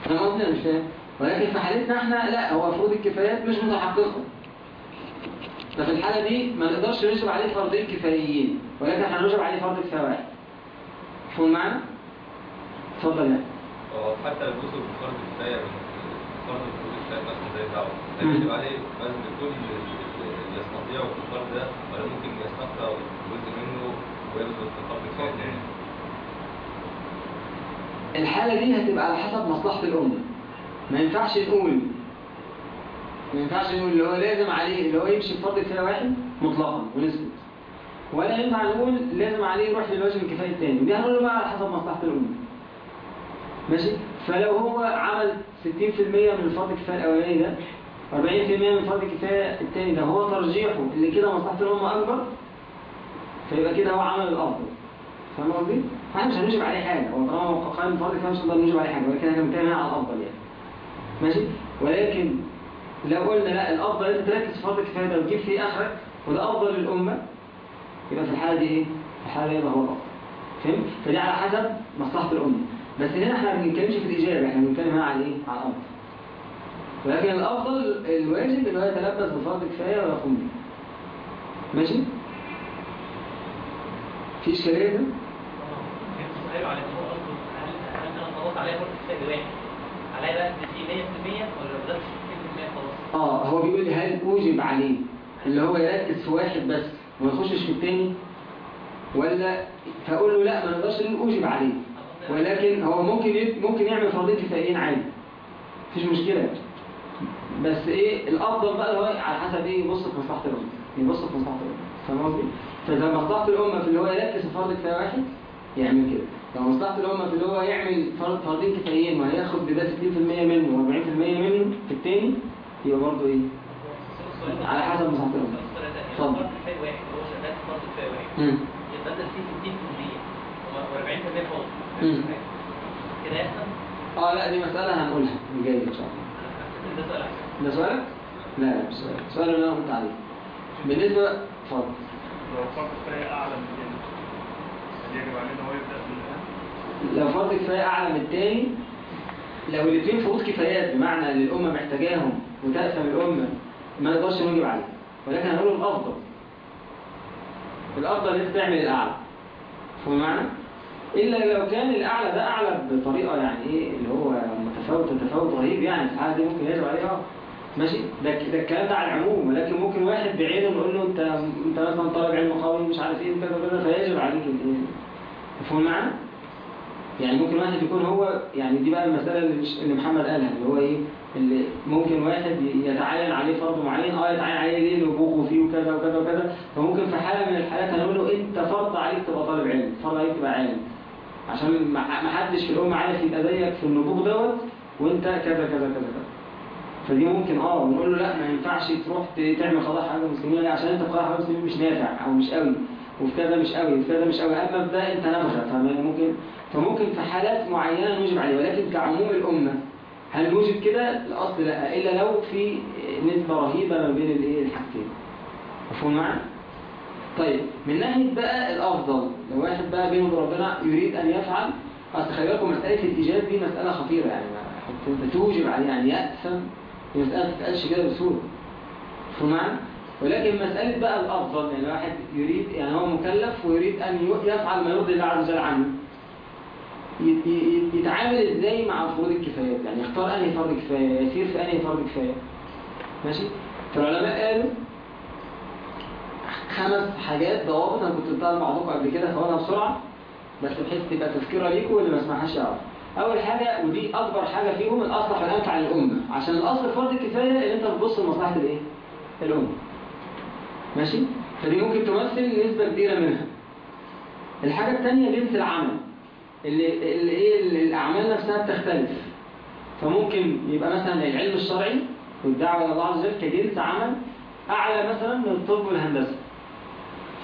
فاهم قصدي؟ ولا مش فاهم؟ ولكن في حالتنا إحنا لا هو فروض الكفايات مش متحققة. ففي الحالة دي ما نقدرش نجب عليه فرضين كفايين ولكن إحنا نجب عليه فرض كفاية واحد مفهوم معنا؟ اتفضل يعني هو حتى لو جزء من فرض الفروض مثلا زي. بيجب عليه كل اللي يستطيعه في الفرض ده ولا ممكن يستقطع جزء منه ويبذل في الحالة دي هتبقى على حسب مصلحة الأمة. ما ينفعش نقول ما ينفعش نقول اللي هو لازم عليه اللي هو يمشي بفرض كفاية واحد مطلقا ونسكت ولا ينفع نقول لازم عليه يروح للواجب الكفاية الثاني دي هنقول بقى على حسب مصلحة الأمة. ماشي؟ فلو هو عمل 60% من الفرض الكفاية الأولاني ده 40% من الفرض الكفاية الثاني ده هو ترجيحه اللي كده مصلحة الأمة أكبر فيبقى كده هو عمل الأفضل. فاهم قصدي؟ إحنا مش هنجب عليه حاجة. هو طالما هو قائم فرض كفاية مش هنقدر نجب عليه حاجة. ولكن إحنا بنتكلم على الأفضل يعني. ماشي؟ ولكن لو قلنا لا الأفضل أنت تركز في فرض الكفاية وتجيب فيه آخرك وده أفضل للأمة يبقى في الحالة دي إيه؟ في الحالة دي يبقى هو الأفضل فهمت؟ فدي على حسب مصلحة الأمة بس هنا إحنا ما بنتكلمش في الإجابة إحنا بنتكلم هنا على إيه؟ على الأفضل ولكن الأفضل الواجب اللي هو يتلبس بفرض كفاية ويقوم به ماشي؟ في إشكالية ده؟ على فرق كفاية واحد عليا بقى تدي 100% ولا ما بدأتش 60% خلاص؟ آه هو بيقول لي هل أوجب عليه اللي هو يركز في واحد بس وما يخشش في التاني؟ ولا فأقول له لا ما نقدرش نقول أوجب عليه. ولكن هو ممكن ممكن يعمل فرضين كفايين عادي. مفيش مشكلة. بس إيه الأفضل بقى هو على حسب إيه يبص في مصلحة الأمة. يبص في مصلحة الأمة. فاهم قصدي؟ فإذا مصلحة الأمة في اللي هو يركز في فرض كفاية واحد يعمل كده. لو مصلحة الأمة في اللي هو يعمل فرض فرضين كفايين وهياخد بده 60% منه و40% منه في التاني يبقى برضه إيه؟ على حسب مصلحة الأمة. اتفضل. واحد هو شغال في فرق كفايه واحد. يبقى فيه 60% و40% فاضي مم. كده آه لا دي مسألة هنقولها الجاية إن شاء الله. ده سؤال احسن ده سؤالك؟ لا لا مش سؤال السؤال اللي أنا قلت عليه. بالنسبة اتفضل. لو فرض كفايه أعلى من لو فرض كفاية أعلى من التاني لو الاثنين فروض كفايات بمعنى إن الأمة محتاجاهم وتأثم الأمة ما نقدرش نجيب عليه ولكن هنقول الأفضل. الأفضل إن أنت تعمل الأعلى. فاهم المعنى؟ إلا لو كان الأعلى ده أعلى بطريقة يعني إيه اللي هو متفاوت تفاوت رهيب يعني في الحالة دي ممكن يجب عليه أه. ماشي؟ ده ده الكلام ده على العموم. ولكن ممكن واحد بعينه نقول له أنت أنت مثلا طالب علم قوي مش عارف إيه كذا كذا فيجب عليك الإيه مفهوم المعنى؟ يعني ممكن واحد يكون هو يعني دي بقى المسألة اللي, اللي محمد قالها اللي هو إيه؟ اللي ممكن واحد يتعين عليه فرض معين آه يتعين عليه ليه؟ نبوغه فيه وكذا وكذا وكذا. فممكن في حالة من الحالات هنقول له أنت فرض عليك تبقى طالب علم فرض عليك تبقى عالم. عشان ما حدش في الأمة عارف يبقى زيك في النبوغ دوت وأنت كذا كذا كذا كذا. فدي ممكن آه ونقول له لا ما ينفعش تروح تعمل قضاء حاجة مسلمين عشان أنت قضاء حاجة مسلمين مش نافع أو مش قوي. كذا مش قوي كذا مش قوي اما ده انت نبغى فممكن فممكن في حالات معينة نوجب عليه ولكن كعموم الأمة هل نوجب كده؟ الأصل لا إلا لو في نسبة رهيبة ما بين الإيه الحاجتين مفهوم معنا؟ طيب من ناحية بقى الأفضل لو واحد بقى بينه وبين ربنا يريد أن يفعل أصل خلي بالكم مسألة الإيجاب دي مسألة خطيرة يعني ما- أنت توجب عليه يأثم دي مسألة ما تتقالش كده بسهولة مفهوم معنا؟ ولكن مسألة بقى الأفضل يعني واحد يريد يعني هو مكلف ويريد أن يفعل ما يرضي الله عز وجل عنه. يتعامل إزاي مع فروض الكفايات؟ يعني يختار أنهي فرض كفاية يسير في أنهي فرض كفاية؟ ماشي؟ فالعلماء قالوا خمس حاجات ضوابط أنا كنت قلتها لبعضكم قبل كده هقولها بسرعة بس بحيث تبقى تذكرة ليكم واللي ما سمعهاش يعرف. أول حاجة ودي أكبر حاجة فيهم الاصلح والانفع للامه عشان الأصل فرض الكفاية إن أنت بتبص لمصلحة الإيه؟ الأمة. ماشي؟ فدي ممكن تمثل نسبة كبيرة منها. الحاجة الثانية جنس العمل. اللي إيه اللي الأعمال نفسها بتختلف. فممكن يبقى مثلا العلم الشرعي والدعوة إلى الله عز وجل كجنس عمل أعلى مثلا من الطب والهندسة.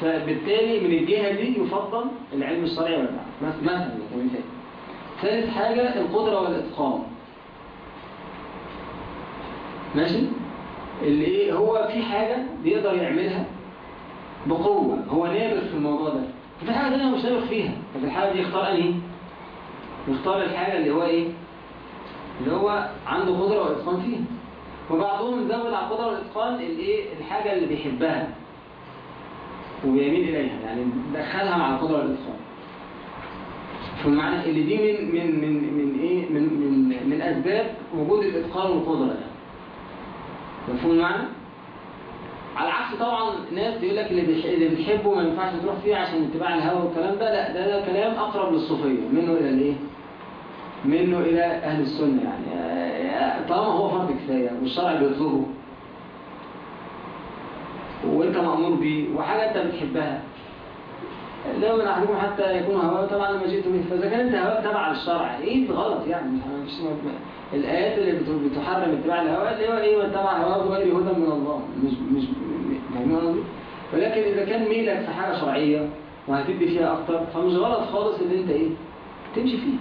فبالتالي من الجهة دي يفضل العلم الشرعي والدعوة. مث- مثلا كمثال ثالث حاجة القدرة والإتقان. ماشي؟ اللي إيه هو في حاجة بيقدر يعملها بقوة. هو نابغ في الموضوع ده. وفي حاجة ثانية مش نابغ فيها. ففي الحالة دي يختار أنهي؟ يختار الحاجة اللي هو إيه؟ اللي هو عنده قدرة وإتقان فيها. وبعضهم زود على القدره والاتقان الإيه؟ الحاجة اللي بيحبها ويميل إليها. يعني دخلها مع القدره والاتقان فمعنى اللي دي من من من من إيه؟ من من من أسباب وجود الإتقان والقدرة يعني مفهوم المعنى؟ على العكس طبعا ناس يقول لك اللي بتحبه ما ينفعش تروح فيه عشان اتباع الهوى والكلام ده لا ده, ده كلام أقرب للصوفية منه إلى الإيه؟ منه إلى أهل السنة يعني آه، طالما هو فرض كفاية والشرع بيطلبه وانت مأمور بيه وحاجة أنت بتحبها لو من أحدكم حتى يكون هواه طبعا لما جئت به فاذا كان انت هواك تبع للشرع إيه غلط يعني. فيش الآيات اللي بت- بتحرم اتباع الهوى اللي هو إيه واتبع هواه بغير هدى من الله. مش مش فاهمين؟ ولكن إذا كان ميلك في حاجة شرعية وهتدي فيها أكتر فمش غلط خالص إن أنت إيه تمشي فيه.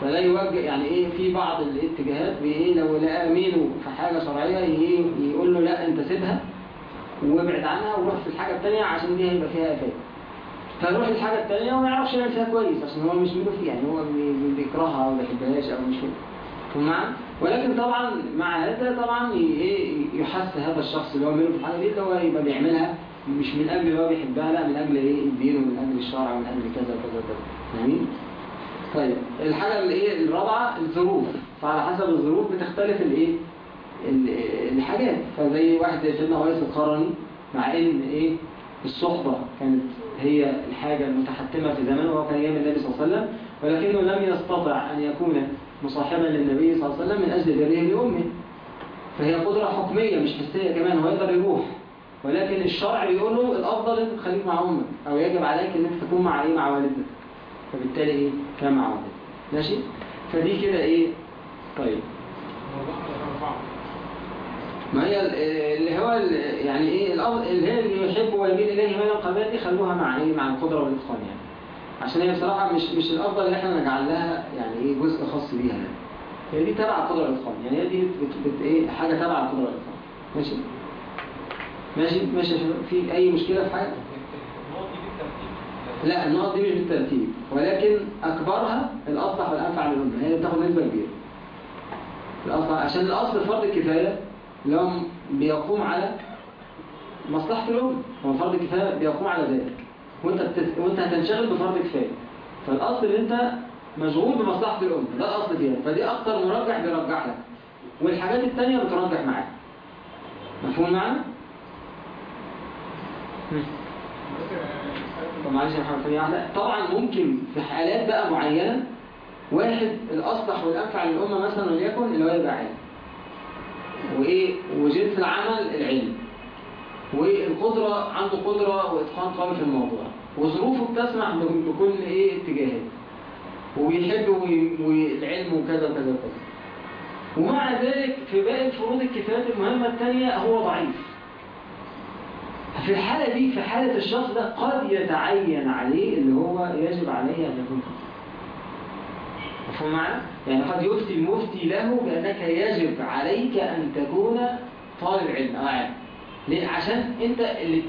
فلا يوجه يعني إيه في بعض الاتجاهات بإيه لو لقى ميله في حاجة شرعية إيه يقول له لا أنت سيبها وابعد عنها وروح في الحاجة الثانية عشان دي هيبقى فيها افات فيروح الحاجة التانية وما يعرفش يعمل فيها كويس عشان هو مش ميله فيه يعني هو بي- بيكرهها أو بيحبهاش أو مش معايا؟ ولكن طبعا مع هذا طبعا إيه يحس هذا الشخص اللي هو ميله في الحاجة دي اللي هو يبقى بيعملها مش من اللي هو بيحبها لا من أجل إيه الدين ومن أجل الشرع ومن أجل كذا وكذا وكذا فاهمين؟ طيب الحاجة اللي إيه الرابعة الظروف فعلى حسب الظروف بتختلف الإيه؟ ال- الحاجات فزي واحد زي سيدنا ويس القرني مع إن إيه الصحبة كانت هي الحاجة المتحتمة في زمانه وهو كان أيام النبي صلى الله عليه وسلم ولكنه لم يستطع أن يكون مصاحبا للنبي صلى الله عليه وسلم من أجل بره لأمه. فهي قدرة حكمية مش حسية كمان هو يقدر يروح. ولكن الشرع بيقول له الأفضل انت تخليك مع أمك أو يجب عليك انت تكون مع إيه؟ مع والدتك. فبالتالي إيه؟ كان مع والدتك. ماشي؟ فدي كده إيه؟ طيب. ما هي ال- اللي هو يعني إيه الأفضل اللي هي اللي يحب ويميل إليه ميل القبائل دي خلوها مع إيه مع القدرة والإتقان يعني. عشان هي بصراحة مش مش الأفضل ان إحنا نجعل لها يعني إيه جزء خاص بيها يعني. هي دي تبع القدرة والإتقان يعني هي دي بت بت إيه حاجة تبع القدرة والإتقان. ماشي؟ ماشي؟ ماشي في أي مشكلة في حاجة؟ لا النقط دي مش بالترتيب. ولكن أكبرها الاصلح والأنفع للامه هي بتاخد نسبة كبيرة. الأصل عشان الأصل فرض الكفاية. هو بيقوم على مصلحة الأمة هو فرض الكفاية بيقوم على ذلك. وأنت بتس... وأنت هتنشغل بفرض كفاية. فالأصل إن أنت مشغول بمصلحة الأمة ده الأصل فيها. فدي أكتر مرجح بيرجح لك. والحاجات التانية بترجح معاك. مفهوم معنا؟ طب معلش يا محمد طبعا ممكن في حالات بقى معينة واحد الأصلح والأنفع للأمة مثلا وليكن اللي هو يبقى عالم وإيه؟ وجنس العمل العلم. والقدرة عنده قدرة وإتقان قوي في الموضوع. وظروفه بتسمح بكل إيه؟ اتجاهات وبيحب والعلم وكذا وكذا وكذا. ومع ذلك في باقي الفروض الكفايات المهمة الثانية هو ضعيف. في الحالة دي في حالة الشخص ده قد يتعين عليه اللي هو يجب عليه أن يكون فيه مفهوم معنا؟ يعني قد يفتي المفتي له بأنك يجب عليك أن تكون طالب علم أو عالم ليه؟ عشان أنت اللي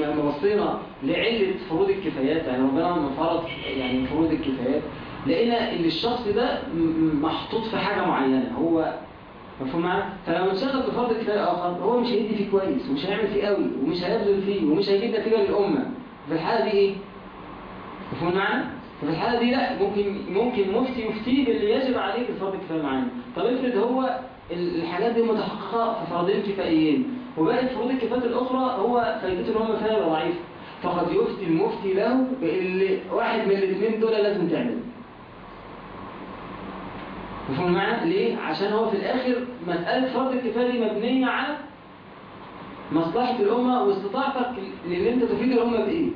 لما لعلة فروض الكفايات يعني ربنا لما فرض يعني فروض الكفايات لقينا ان الشخص ده محطوط في حاجة معينة هو مفهوم معنا؟ فلما انشغل بفرض كفاية آخر هو مش هيدي فيه كويس ومش هيعمل فيه قوي ومش هيبذل فيه ومش هيجيب نتيجة للأمة في الحالة دي إيه؟ مفهوم معنا؟ ففي الحالة دي لا ممكن ممكن مفتي يفتيه باللي يجب عليه بالفرض الكفاية معانا طب افرض هو ال- الحاجات دي متحققة في فرضين كفائيين وباقي فروض الكفايات الأخرى هو فايدته إن هم فيها ضعيف فقد يفتي المفتي له باللي واحد من الاثنين دول لازم تعمله مفهوم معنا؟ ليه؟ عشان هو في الآخر مسألة فرض الكفاية دي مبنية على مصلحة الأمة واستطاعتك لأن أنت تفيد الأمة بإيه؟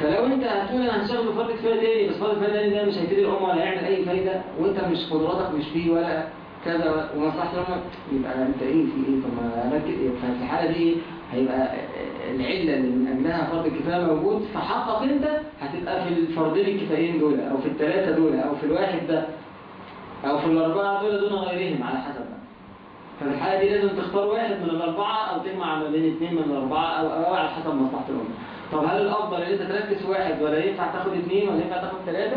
فلو انت هتقول أنا هشتغل بفرض كفاية تاني بس فرض كفاية تاني ده مش هيفيد الامه ولا هيعمل أي فايدة وأنت مش قدراتك مش فيه ولا كذا ومصلحه الامه يبقى انت إيه في إيه طب ما ففي الحالة دي هيبقى العلة اللي من اجلها فرض الكفايه موجود فحقق أنت هتبقى في الفرضين الكفايين دول أو في الثلاثه دول أو في الواحد ده أو في الأربعة دول دون غيرهم على حسب بقى ففي الحالة دي لازم تختار واحد من الأربعة أو تجمع ما بين اثنين من الأربعة أو, أو على حسب مصلحة الأمة. طب هل الأفضل إن أنت تركز واحد ولا ينفع تاخد اثنين ولا ينفع تاخد ثلاثة؟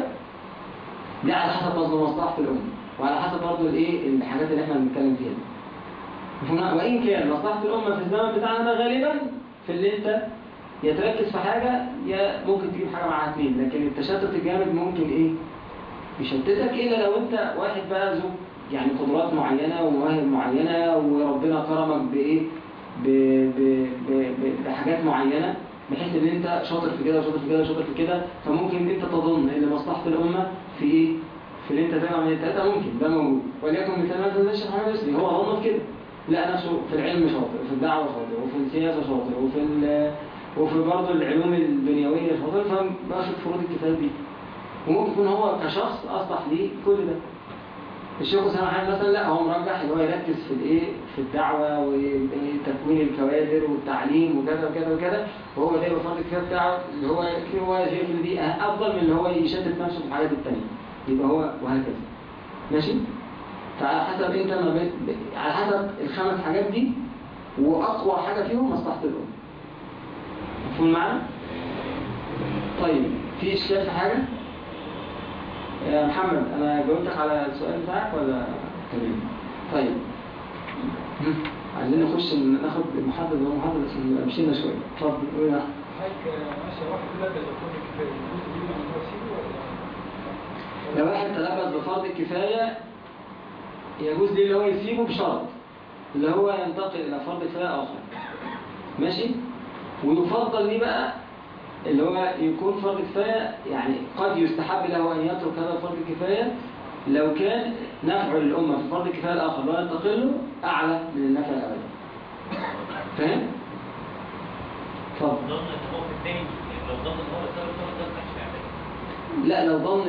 دي على حسب برضه مصلحة الأمة وعلى حسب برضه الإيه الحاجات اللي إحنا بنتكلم فيها. وإن كان مصلحة الأمة في الزمن بتاعنا ده غالبا في اللي أنت يا تركز في حاجة يا ممكن تجيب حاجة معاها اتنين لكن التشتت الجامد ممكن إيه يشتتك إلا لو أنت واحد بقى ذو يعني قدرات معينة ومواهب معينة وربنا كرمك بإيه ب... ب... ب... ب... بحاجات معينة بحيث إن أنت شاطر في كده وشاطر في كده وشاطر في كده فممكن ان أنت تظن إن مصلحة الأمة في إيه؟ في اللي أنت تعمل من التلاتة ممكن ده موجود. وليكن مثال مثلا الشيخ محمد يسري هو ظن كده لقى نفسه في العلم شاطر وفي الدعوة شاطر وفي السياسة شاطر وفي. وفي برضه العلوم الدنيوية شاطر فباخد فروض الكفاية دي. وممكن يكون هو كشخص ليه كل ده. الشيخ أسامة حامد مثلا لا هو مرجح إن هو يركز في الإيه؟ في الدعوة وتكوين الكوادر والتعليم وكذا وكذا وكذا. وهو ده فرض الكفاية بتاعه اللي هو هو شايف إن دي أفضل من اللي هو يشتت نفسه في الحاجات التانية. يبقى هو وهكذا. ماشي؟ فعلى حسب انت ما بين على حسب الخمس حاجات دي وأقوى حاجة فيهم مصلحة الأمة مفهوم معنا؟ طيب في اشكال في حاجة؟ يا محمد أنا جاوبتك على السؤال بتاعك ولا؟ تمام. طيب. عايزين نخش ناخد المحدد والمحدد عشان نبقى مشينا شوية. اتفضل قول يا أحمد. حضرتك ماشي واحد لا ده يكون كفاية. يجوز ليه ان هو يسيبه ولا؟ لو واحد تلبس بفرض الكفاية يجوز ليه اللي هو يسيبه بشرط اللي هو ينتقل إلى فرض كفاية آخر. ماشي؟ ويفضل ليه بقى اللي هو يكون فرض كفاية يعني قد يستحب له أن يترك هذا فرض الكفاية لو كان نفعه للأمة في فرض الكفاية الآخر لا ينتقل له أعلى من النفع الأولي فاهم؟ اتفضل هيعمله لا لو ظن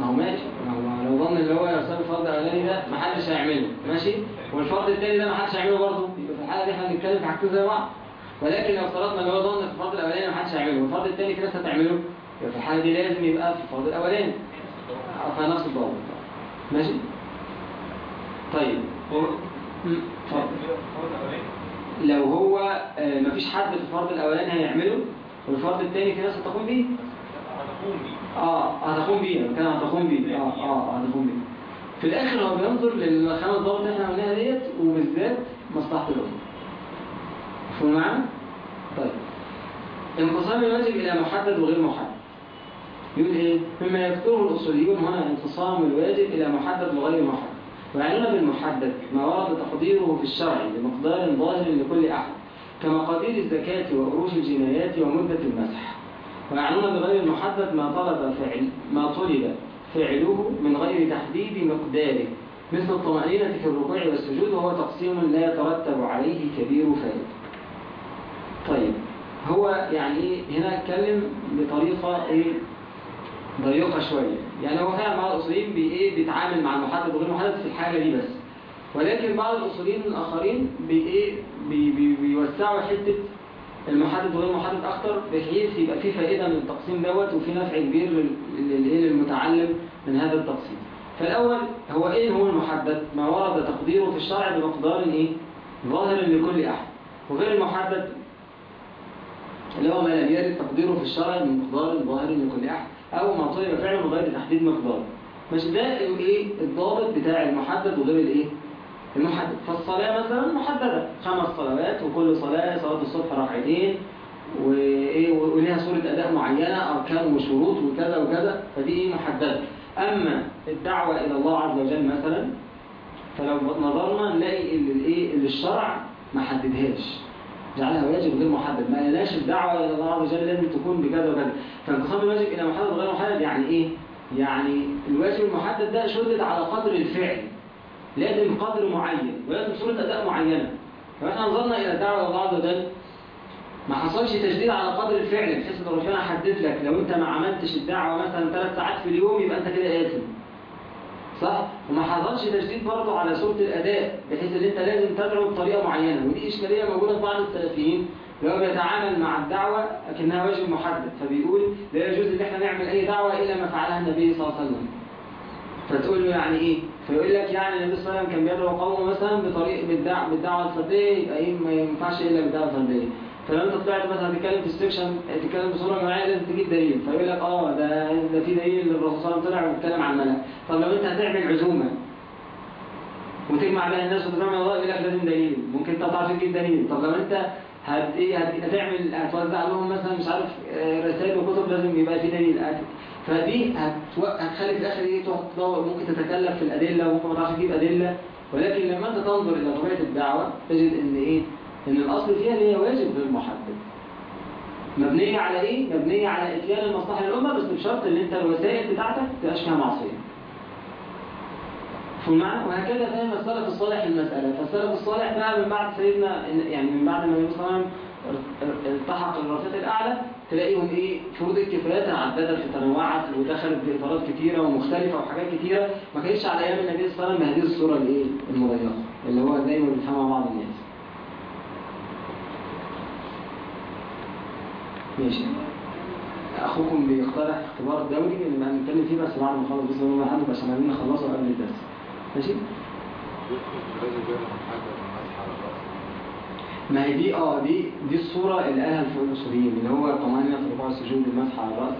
ما هو ماشي. ما هو لو ظن اللي هو يساوي الفرض الاولاني ده ما حدش هيعمله. ماشي؟ والفرض الثاني ده ما حدش هيعمله برضه. يبقى في الحالة دي إحنا بنتكلم في حاجتين زي بعض. ولكن لو افترضنا اللي هو ظن في الفرض الأولاني ما حدش هيعمله والفرض الثاني في ناس هتعمله يبقى في الحاله دي لازم يبقى في الفرض الأولاني. فنفس الضابط ماشي؟ طيب. اتفضل لو هو آه، مفيش حد في الفرض الأولاني هيعمله والفرض الثاني في ناس هتقوم بيه؟ هتقوم بيه. آه هتقوم بيه. كان هتقوم بيه. آه آه هتقوم بيه. في الآخر هو بينظر للخمس ضوابط اللي إحنا قلناها ديت وبالذات مصلحة الأمة. مفهوم معانا طيب. انقسام الواجب إلى محدد وغير محدد. يقول إيه؟ مما يذكره الأصوليون هنا انقسام الواجب إلى محدد وغير محدد. ويعنون بالمحدد ما ورد تقديره في الشرع بمقدار ظاهر لكل أحد كمقادير الزكاة وعروش الجنايات ومدة المسح. ويعنون بغير المحدد ما طلب فعل ما طلب فعله من غير تحديد مقداره مثل الطمأنينة في الركوع والسجود وهو تقسيم لا يترتب عليه كبير فائدة. طيب هو يعني هنا اتكلم بطريقة إيه؟ ضيقة شوية. يعني هو فعلا بعض الأصوليين بي إيه؟ بيتعامل مع المحدد وغير المحدد في الحاجة دي بس. ولكن بعض الأصوليين الآخرين بي إيه؟ بي بي بيوسعوا حتة المحدد وغير المحدد أكتر بحيث يبقى في فائدة من التقسيم دوت وفي نفع كبير لل- لل- للمتعلم من هذا التقسيم. فالأول هو إيه هو المحدد؟ ما ورد تقديره في الشرع بمقدار إيه؟ ظاهر لكل أحد. وغير المحدد اللي هو ما لم يرد تقديره في الشرع بمقدار ظاهر لكل أحد أو ما طلب فعله من غير تحديد مقدار مش ده الإيه؟ الضابط بتاع المحدد وغير الإيه؟ المحدد. فالصلاة مثلا محددة. خمس صلوات وكل صلاة صلاة الصبح ركعتين وإيه؟ وليها صورة أداء معينة أركان وشروط وكذا وكذا فدي إيه؟ محددة. أما الدعوة إلى الله عز وجل مثلا فلو نظرنا نلاقي اللي الإيه؟ اللي الشرع ما حددهاش. جعلها واجب غير محدد. ما قالناش الدعوة إلى الله عز وجل لازم تكون بكذا وكذا. فانقسام الواجب إلى محدد وغير محدد يعني إيه؟ يعني الواجب المحدد ده شدد على قدر الفعل. لازم قدر معين ولازم صورة أداء معينة. فإحنا نظرنا إلى الدعوة إلى الله عز وجل ما حصلش تشديد على قدر الفعل بحيث إن ربنا حدد لك لو أنت ما عملتش الدعوة مثلا ثلاث ساعات في اليوم يبقى أنت كده آثم. صح؟ وما حصلش تشديد برضه على صورة الأداء بحيث إن أنت لازم تدعو بطريقة معينة. ودي إشكالية موجودة في بعض السلفيين اللي هو بيتعامل مع الدعوة لكنها واجب محدد. فبيقول لا يجوز إن إحنا نعمل أي دعوة إلا ما فعلها النبي صلى الله عليه وسلم. فتقول له يعني إيه؟ فيقول لك يعني النبي صلى الله عليه وسلم كان بيدعو قومه مثلا بطريق بالدعوة الفردية يبقى إيه؟ ما ينفعش إلا بالدعوة الفردية. فلو انت طلعت مثلا تتكلم في السكشن تتكلم بصورة جماعيه لازم تجيب دليل. فيقول لك آه ده ده في دليل الرسول صلى الله عليه وسلم طلع واتكلم عن الملك طب لو أنت هتعمل عزومة وتجمع بين الناس وتجمع الله يقول لك لازم دليل. ممكن أنت ما تعرفش تجيب دليل. طب لو أنت هت إيه هت- هتعمل هتوزع لهم مثلا مش عارف آه، رسائل وكتب لازم يبقى في دليل. فدي. هتخلي في الآخر إيه تقعد تدور. ممكن تتكلف في الأدلة وممكن ما تعرفش تجيب أدلة. ولكن لما أنت تنظر إلى طبيعة الدعوة تجد إن إيه إن الأصل فيها اللي هي واجب غير محدد مبنية على إيه؟ مبنية على إتيان المصلحة للأمة بس بشرط إن أنت الوسائل بتاعتك تبقاش فيها فالمعنى وهكذا فهم السلف الصالح المسألة. فالسلف الصالح بقى من بعد سيدنا يعني من بعد ما النبي صلى الله عليه وسلم التحق الرفيق الأعلى تلاقيهم إيه؟ فروض الكفايات تعددت وتنوعت ودخلت بإطارات كتيرة ومختلفة وحاجات كتيرة. ما كانتش على أيام النبي صلى الله عليه وسلم بهذه الصورة الإيه؟ المضيقة اللي هو دايما بيفهمها بعض الناس. ماشي. أخوكم بيقترح اختبار دولي اللي هنتكلم فيه بس بعد ما نخلص بس هو حد عشان عايزين نخلصه قبل الدرس. ماشي؟ الراس ما هي دي آه دي دي الصورة اللي قالها الفقهاء الأصوليين اللي هو الطمأنينة في ركوع السجود المسح على الرأس.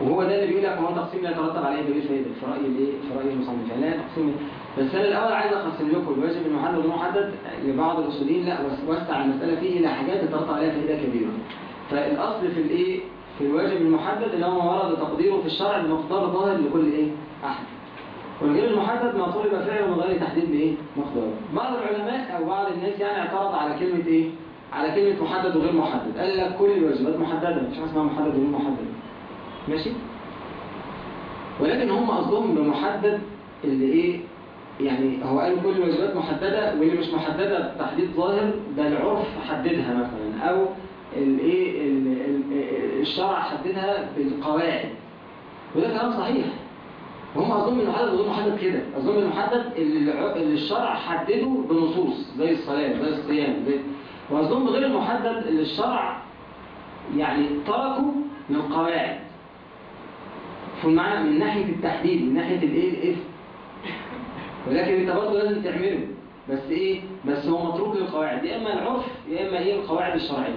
وهو ده اللي بيقول لك هو تقسيم لا يترتب عليه دليل فايدة في رأي الإيه؟ في رأي المصنف. يعني تقسيم. بس أنا الأول عايز أقسم لكم الواجب المحدد والمحدد لبعض الأصوليين لا وسع المسألة فيه إلى حاجات يترتب عليها فائدة كبيرة. فالأصل في الإيه؟ في الواجب المحدد اللي هو ما ورد تقديره في الشرع بمقدار ظاهر لكل إيه؟ أحد. والغير المحدد ما طلب فعله من غير تحديد بإيه؟ مقداره. بعض العلماء أو بعض الناس يعني اعترض على كلمة إيه؟ على كلمة محدد وغير محدد. قال لك كل الواجبات محددة مش حاجة اسمها محدد وغير محدد. ماشي؟ ولكن هم قصدهم بمحدد اللي إيه؟ يعني هو قالوا كل الواجبات محددة واللي مش محددة بتحديد ظاهر ده العرف حددها مثلا أو الايه ال- ال- الشرع حددها بالقواعد. وده كلام صحيح. وهم أظن المحدد وغير محدد كده. أظن المحدد اللي الشرع حدده بنصوص زي الصلاة زي الصيام زي وأظن غير المحدد اللي الشرع يعني تركه من قواعد فالمعنى من ناحية التحديد من ناحية الايه الإثم ولكن انت برضه لازم تعمله. بس إيه؟ بس هو متروك للقواعد. يا إما العرف يا إما إيه؟ القواعد الشرعية.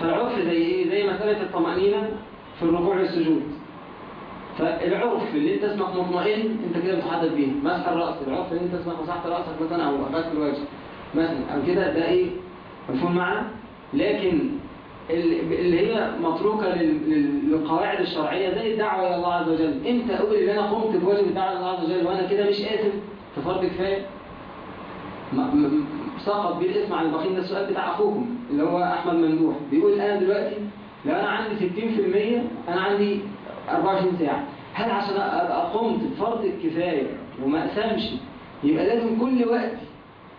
فالعرف زي إيه؟ زي مساله الطمأنينة في الركوع والسجود. فالعرف اللي أنت اسمك مطمئن أنت كده بتحدد بيه. مسح الرأس. العرف اللي أنت اسمك مسحت رأسك مثلا أو غسل الوجه مثلا. أو كده ده إيه؟ مفهوم معنى لكن ال- اللي هي لل- للقواعد الشرعية زي الدعوة إلى الله عز وجل. إمتى أقول إن أنا قمت بواجب الدعوة إلى الله عز وجل وأنا كده مش قاتل في فرض م- سقط بيه الاسم عن البخيل ده السؤال بتاع أخوكم اللي هو أحمد ممدوح. بيقول أنا دلوقتي لو أنا عندي 60% أنا عندي 24 ساعة. هل عشان أبقى قمت بفرض الكفاية وما أقسمش يبقى لازم كل وقت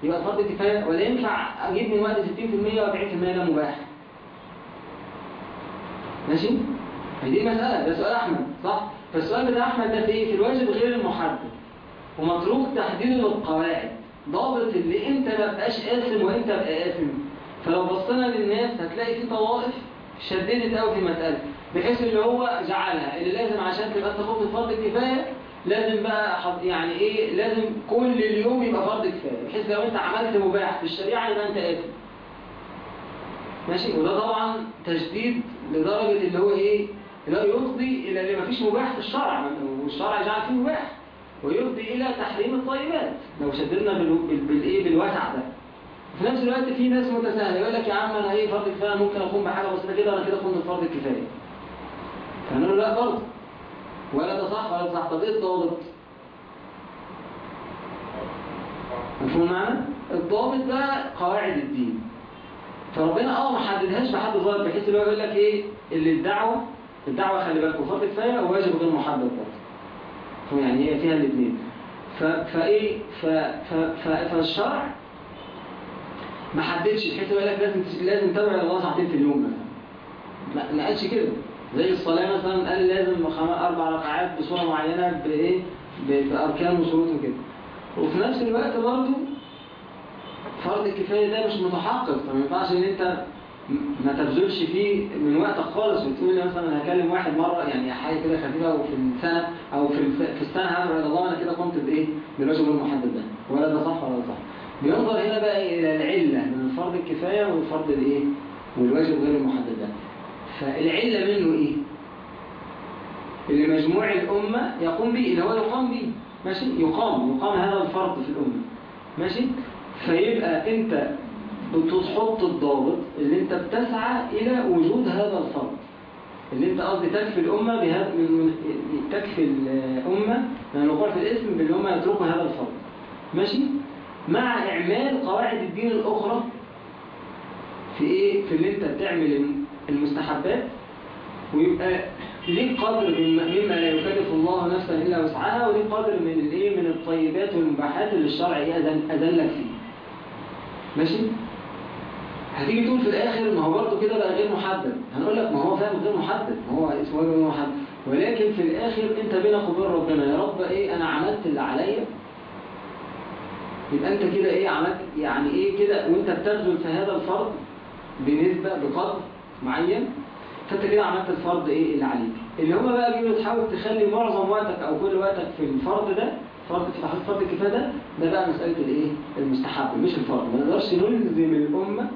يبقى فرض كفايه ولا ينفع أجيب من وقت 60% و40% ده مباح؟ ماشي؟ دي المساله ده سؤال أحمد صح؟ فالسؤال بتاع أحمد ده في إيه؟ في الواجب غير المحدد ومتروك تحديده للقواعد. ضابط اللي أنت ما بقاش قاسم وأنت بقى قاسم فلو بصينا للناس هتلاقي في طوائف شددت قوي في المسألة بحيث اللي هو جعلها اللي لازم عشان تبقى أنت فرض الكفايه لازم بقى حط يعني إيه لازم كل اليوم يبقى فرض كفاية بحيث لو أنت عملت مباح في الشريعة يبقى أنت قاسم ماشي؟ وده طبعا تشديد لدرجة اللي هو إيه هو يفضي إلى اللي مفيش مباح في الشرع والشرع جعل فيه مباح. ويفضي إلى تحريم الطيبات. لو شددنا بال- بال- بالإيه؟ بالوسع ده. في نفس الوقت في ناس متساهلة يقول لك يا عم أنا إيه فرض كفاية؟ ممكن اقوم بحاجه بسيطة كده أنا كده قمت بفرض الكفاية. فنقول لا برضه. ولا ده صح ولا ده صح. طب إيه الضابط؟ مفهوم معنى؟ الضابط ده قواعد الدين. فربنا آه ما حددهاش بحد ظاهر بحيث اللي هو يقول لك إيه؟ اللي الدعوه الدعوه خلي بالكم. فرض كفاية وواجب غير محدد برضه. يعني هي فيها الاثنين. فايه. فالشرع ما حددش بحيث يقول لك لازم لازم تدعو الله ساعتين في اليوم مثلا. ما قالش كده. زي الصلاة مثلا قال لازم. أربع ركعات بصورة معينة بإيه؟ بأركان وشروط وكده. وفي نفس الوقت برضه فرض الكفاية ده مش متحقق. فما ينفعش إن أنت ما تبذلش فيه من وقتك خالص وتقول مثلا أنا هكلم واحد مرة يعني حاجة كده خفيفة وفي السنة أو في في السنة هدعو إلى الله وأنا كده قمت بإيه؟ بالواجب المحدد ده ولا ده صح ولا ده صح. بينظر هنا بقى إلى العلة من الفرض الكفاية والفرض الإيه؟ والواجب غير المحدد ده. فالعلة منه إيه؟ اللي مجموع الأمة يقوم به اللي هو يقام به ماشي؟ يقام يقام هذا الفرض في الأمة ماشي؟ فيبقى أنت بتحط الضابط اللي أنت بتسعى إلى وجود هذا الفرد. اللي أنت قصدي تكفي الأمة بهذا تكفي الأمة من الوقوع في الاسم بان هم يتركوا هذا الفرد. ماشي؟ مع إعمال قواعد الدين الأخرى في إيه؟ في اللي أنت تعمل المستحبات ويبقى ليك قدر مما لا يكلف الله نفسا إلا وسعها وليك قدر من الإيه؟ من الطيبات والمباحات اللي الشرع إيه أذن اذن لك فيه. ماشي؟ هتيجي تقول في الآخر ما هو برضه كده بقى غير محدد. هنقول لك ما هو فعلا غير محدد. هو اسمه غير محدد؟ ولكن في الآخر أنت بينك وبين ربنا يا رب إيه؟ أنا عملت اللي عليا. يبقى أنت كده إيه عملت؟ يعني إيه كده؟ وأنت بتبذل في هذا الفرض بنسبة بقدر معين. فأنت كده عملت الفرض إيه اللي عليك. اللي هما بقى بيقولوا تحاول تخلي معظم وقتك أو كل وقتك في الفرض ده فرض فرض الكفايه ده ده بقى مسألة الإيه؟ المستحب مش الفرض ما نقدرش نلزم الأمة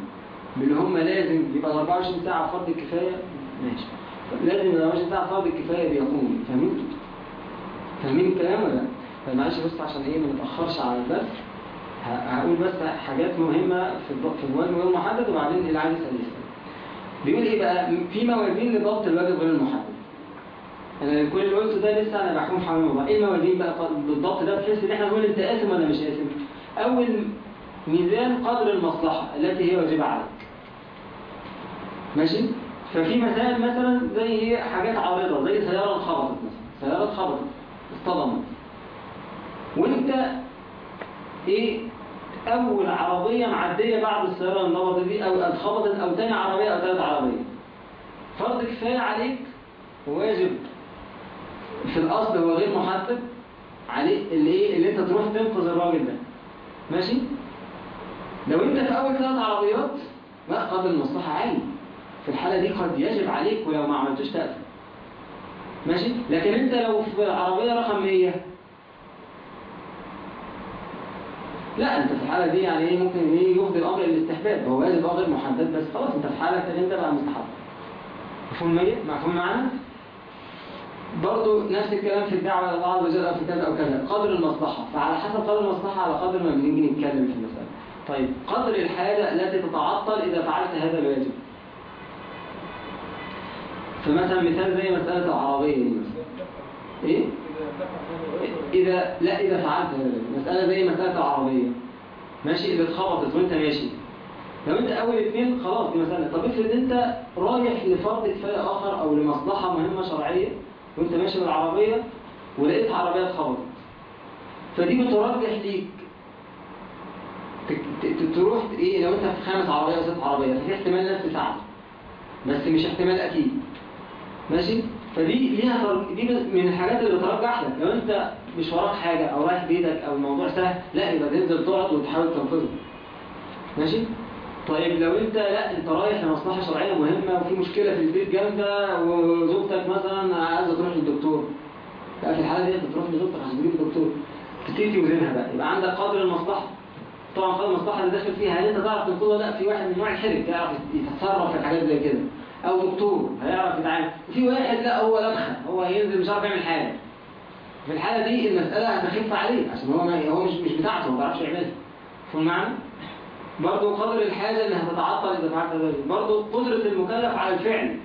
بان هم لازم يبقى 24 ساعة فرض الكفاية. ماشي. طب لازم ال 24 ساعة فرض الكفاية بيقوموا فاهمين؟ فاهمين الكلام ولا لا؟ طيب معلش بس عشان إيه ما نتأخرش على الدرس هقول بس حاجات مهمة في في المواد غير محدد وبعدين اللي عايز يسأل يسأل. بيقول إيه بقى؟ في موازين لضبط الواجب غير المحدد. أنا كل اللي قلته ده لسه أنا بحكم الموضوع. إيه الموازين بقى؟ بالضبط ده بحيث إن إحنا نقول أنت قاسم ولا مش قاسم أول ميزان قدر المصلحة التي هي واجبة عليك. ماشي؟ ففي مسائل مثلا زي إيه؟ حاجات عارضه زي سيارة اتخبطت مثلا. سيارة اتخبطت اصطدمت. وإنت إيه؟ أول عربية معدية بعد السيارة النبضه دي أو اتخبطت أو تاني عربية أو تالت عربية. فرض كفاية عليك وواجب في الأصل هو غير محدد عليه اللي إيه؟ اللي أنت تروح تنقذ الراجل ده. ماشي؟ لو أنت في أول ثلاث عربيات لا قدر المصلحة عالي في الحالة دي قد يجب عليك ولو ما عملتوش تقفل ماشي؟ لكن انت لو في العربيه رقم 100 لا انت في الحالة دي يعني إيه ممكن إيه يفضي الأمر للاستحباب. هو واجب غير محدد بس خلاص انت في حالك ان انت بقى مستحب. مفهوم مية؟ مفهوم معنا برضو نفس الكلام في الدعوة وجل أو في كذا أو كذا قدر المصلحة. فعلى حسب قدر المصلحة على قدر ما بنيجي نتكلم في المسألة. طيب قدر الحاجة التي تتعطل إذا فعلت هذا الواجب. فمثلا مثال زي مسألة العربية إيه؟ إذا لا إذا فعلت مسألة زي مسألة العربية. ماشي؟ إذا اتخبطت وأنت ماشي. لو أنت أول اتنين خلاص دي مسألة. طب افرض أنت رايح لفرض كفاية آخر أو لمصلحة مهمة شرعية وأنت ماشي بالعربية ولقيت عربية اتخبطت. فدي بترجح ليك. تروح إيه؟ لو أنت في خامس عربية أو ست عربية ففي احتمال ناس تساعدك بس مش احتمال أكيد. ماشي؟ فدي ليها. دي من الحاجات اللي بترجح لك لو انت مش وراك حاجة أو رايح بيتك أو الموضوع سهل لا يبقى تنزل تقعد وتحاول تنقذه. ماشي؟ طيب لو انت لا انت رايح لمصلحة شرعية مهمة وفي مشكلة في البيت جامدة وزوجتك مثلا عايزة تروح للدكتور. لا في الحالة دي انت تروح لزوجتك عشان تجيب الدكتور. تبتدي توزنها بقى. يبقى عندك قدر المصلحة. طبعا قدر المصلحة اللي داخل فيها هل انت تعرف تنقذها لا في واحد من نوع الحرج يعرف يتصرف في الحاجات زي كده. أو دكتور هيعرف يتعامل. وفي واحد لا هو لبخة. هو هينزل مش عارف يعمل حاجة. في الحالة دي المسألة هتخف عليه عشان هو هو مش مش بتاعته ما بيعرفش يعملها. فاهم معنى برضه قدر الحاجة اللي هتتعطل إذا فعلت ذلك. برضه قدرة المكلف على الفعل.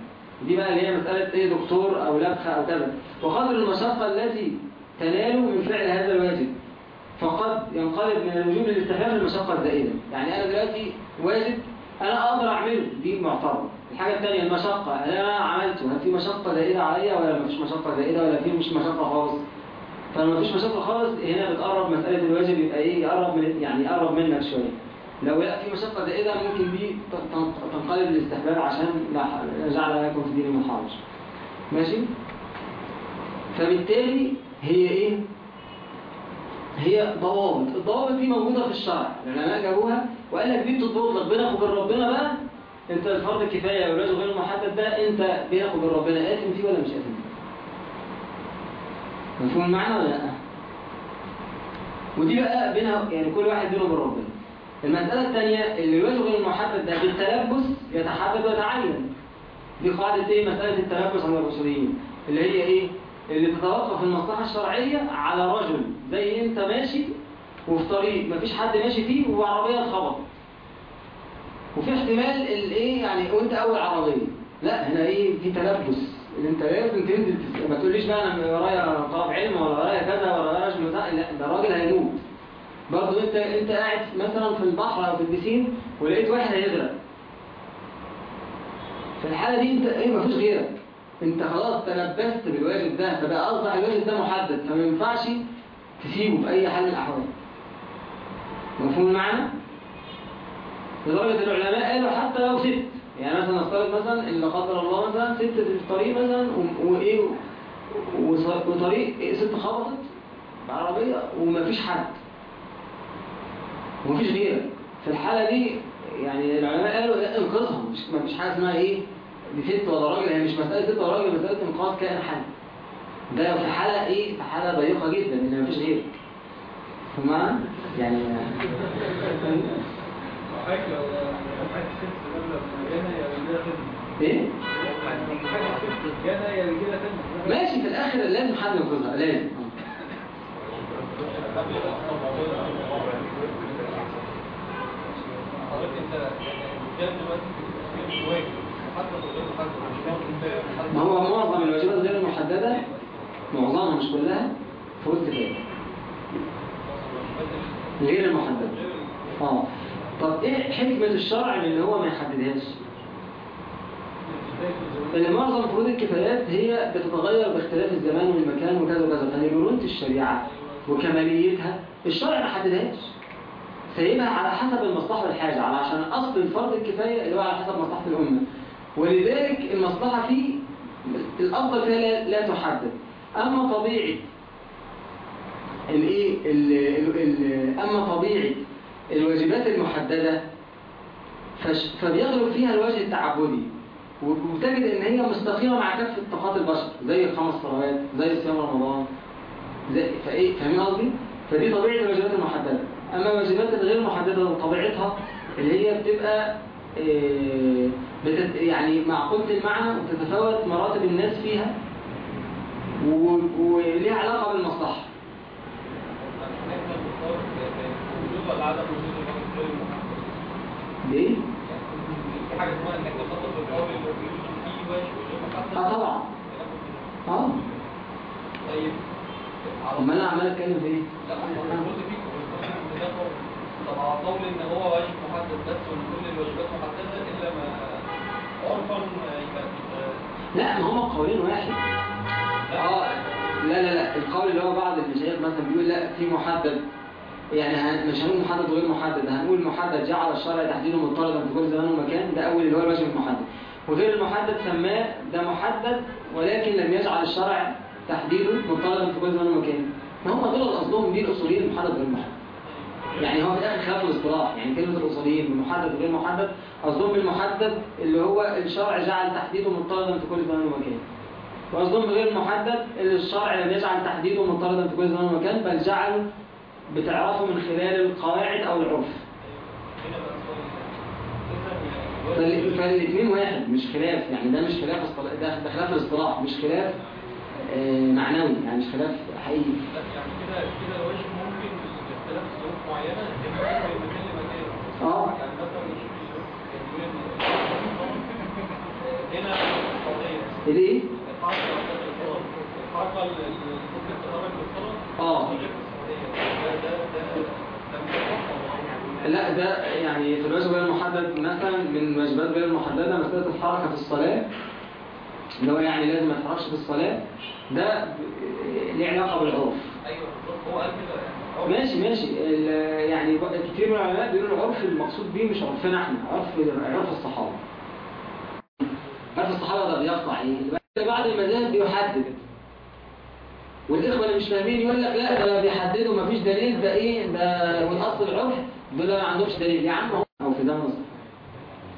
دي بقى اللي هي مسألة إيه دكتور أو لبخة أو كذا. وقدر المشقة التي تنال من فعل هذا الواجب. فقد ينقلب من الوجوب للاستحباب للمشقة الزائدة يعني أنا دلوقتي واجب أنا أقدر أعمله. دي معتبر الحاجة الثانية المشقة. هل أنا عملته. هل في مشقة زائدة عليا ولا مفيش مشقة زائدة ولا في مش مشقة خالص؟ فلما مفيش مشقة خالص هنا بتقرب مسألة الواجب يبقى إيه؟ يقرب من يعني يقرب منك شوية. لو لا في مشقة زائدة ممكن دي تنقلب للاستحباب عشان لا جعل لكم في دين حرج ماشي؟ فبالتالي هي إيه؟ هي ضوابط. الضوابط دي موجودة في الشرع. العلماء جابوها وقال لك دي بتضبط لك بينك وبين ربنا بقى؟ انت الفرض الكفاية والواجب غير المحدد ده انت بينك وبين ربنا قاسم فيه ولا مش قاسم فيه؟ مفهوم المعنى ولا لأ؟ ودي بقى بينها يعني كل واحد بينه وبين ربنا. المسألة الثانية اللي الواجب غير المحدد ده بالتلبس يتحدد ويتعين دي قاعدة إيه؟ مسألة التلبس عند الأصوليين اللي هي إيه؟ اللي تتوقف المصلحة الشرعية على رجل زي أنت ماشي وفي طريق مفيش حد ماشي فيه وعربية اتخبطت في احتمال الايه يعني وانت أول عربية. لا هنا إيه في تلبس. ان أنت لازم تنزل. ما تقوليش بقى أنا ورايا طلب علم ولا ورايا كذا ولا ورايا بتاع لا ده راجل هيموت. برضه أنت أنت قاعد مثلا في البحر أو في البسين ولقيت واحد هيغرق. في الحالة دي أنت إيه مفيش غيرك. أنت خلاص تلبست بالواجب ده فبقى اصبح الواجب ده محدد فما ينفعش تسيبه في أي حال من الأحوال. مفهوم المعنى؟ لدرجة العلماء قالوا حتى لو ست. يعني مثلا نفترض مثلا لا قدر الله مثلا ست في الطريق مثلا و- وايه وص- وطريق إيه ست خبطت بعربية ومفيش حد. ومفيش غيرك. في الحالة دي يعني العلماء قالوا انقذها مش مفيش حاجة اسمها إيه دي ست ولا راجل. هي مش مسألة ست ولا راجل مسألة إنقاذ كائن حي. ده في حالة إيه في حالة ضيقة جدا إن مفيش غيرك. فما يعني إيه؟ ماشي في الآخر لازم حد ينقذها لازم. ما هو معظم الواجبات غير المحددة؟ معظمها مش كلها. فروض كفاية غير المحددة آه. طب إيه حكمة الشرع من اللي هو ما يحددهاش؟ ان معظم فروض الكفايات هي بتتغير باختلاف الزمان والمكان وكذا وكذا. فلمرونة الشريعة وكماليتها. الشرع ما حددهاش. سايبها على حسب المصلحة والحاجة على عشان أصل الفرض الكفاية اللي هو على حسب مصلحة الأمة. ولذلك المصلحة فيه الأفضل فيها لا, لا تحدد. أما طبيعة الايه ال- ال- ال- أما طبيعة الواجبات المحددة فبيغلب فيها الوجه التعبدي. وتجد إن هي مستقيمة مع كافة طاقات البشر زي الخمس صلوات زي صيام رمضان زي فايه فاهمين قصدي؟ فدي طبيعة الواجبات المحددة. أما الواجبات الغير المحددة طبيعتها اللي هي بتبقى إيه بتت يعني معقولة المعنى وتتفاوت مراتب الناس فيها وليها علاقة بالمصلحة وجود ولا عدم وجود الواجب غير المحدد ليه؟ في اسمها انك آه طبعا طيب امال أنا عمال اتكلم في إيه؟ لا المفروض فيك طب على قول ان هو واجب محدد بس وان كل الواجبات محدده الا ما عرفا يبقى لا ما هما قولين واحد. آه لا لا لا القول اللي هو بعض المشايخ مثلا بيقول لا في محدد. يعني مش هنقول محدد وغير محدد هنقول محدد جعل الشرع تحديده مضطردا في كل زمان ومكان ده أول اللي هو الواجب المحدد. وغير المحدد سماه ده محدد ولكن لم يجعل الشرع تحديده مضطردا في كل زمان ومكان. ما هم دول قصدهم دي الأصوليين المحدد غير المحدد. يعني هو في الآخر خلاف الاصطلاح. يعني كلمة الأصوليين بالمحدد وغير محدد قصدهم بالمحدد اللي هو الشرع جعل تحديده مضطردا في كل زمان ومكان. وقصدهم بغير المحدد اللي الشرع لم يجعل تحديده مضطردا في كل زمان ومكان بل جعله بتعرفه من خلال القواعد أو العرف. فالاثنين واحد مش خلاف. يعني ده مش خلاف ده خلاف الاصطلاح مش خلاف آه، معنوي. يعني مش خلاف حقيقي. يعني كده كده معينة يختلف من مكان لمكان آه. يعني مثلا هنا القضية. الايه الحركة الحركة آه. لا ده يعني في الواجب غير المحدد مثلا من الواجبات غير المحددة مسألة الحركة في الصلاة. اللي هو يعني لازم ما يتحركش في الصلاة. ده ليه علاقة بالعرف أيوه هو قال كده يعني. ماشي ماشي. يعني كتير من العلماء بيقولوا العرف المقصود بيه مش عرفنا إحنا عرف عرف الصحابة. عرف الصحابة ده بيقطع إيه؟ بعض المذاهب بيحدد. والإخوة اللي مش فاهمين يقول لك لا ده بيحددوا مفيش دليل ده إيه؟ ده والأصل العرف دول ما عندهمش دليل. يا عم أو في زمن الصحابة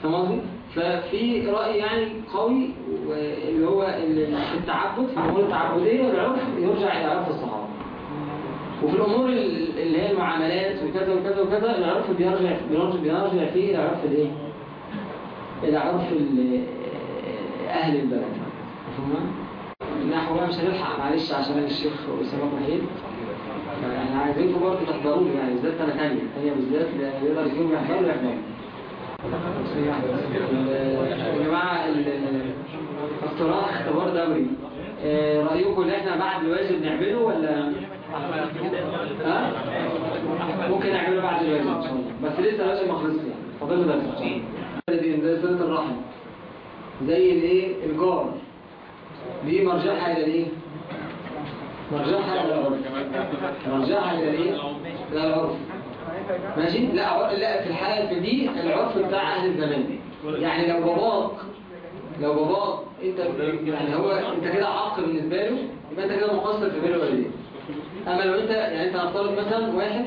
فاهم قصدي؟ ففي رأي يعني قوي اللي هو ال- التعبد في الأمور التعبدية العرف يرجع إلى عرف الصحابة. وفي الأمور ال- اللي هي المعاملات وكذا وكذا وكذا العرف بيرجع بيرجع, فيه إلى عرف الإيه؟ إلى عرف ال- أهل البلد؟ نحو بقى مش هنلحق معلش عشان الشيخ أسامة وحيد يعني عايزينكم برضه تحضروا يعني بالذات سنة تانية تانية بالذات يقدر يجيبوا يحضروا يحضروا يا جماعة ال- اقتراح اختبار دوري آه، رأيكم إن إحنا بعد الواجب نعمله ولا؟ ممكن نعمله بعد الواجب بس لسه الواجب ما خلصش يعني. فاضل الله زي صلة الرحم. زي الايه؟ الجار. دي مرجعها إلى الايه؟ مرجعها إلى العرف. مرجعها إلى الايه؟ إلى العرف. ماشي؟ لا لا في الحالة في دي العرف بتاع أهل الزمان. يعني لو باباك لو باباك انت يعني هو انت كده عاق بالنسبة له يبقى انت كده مقصر في بر والديه اما لو انت يعني انت هنفترض مثلا واحد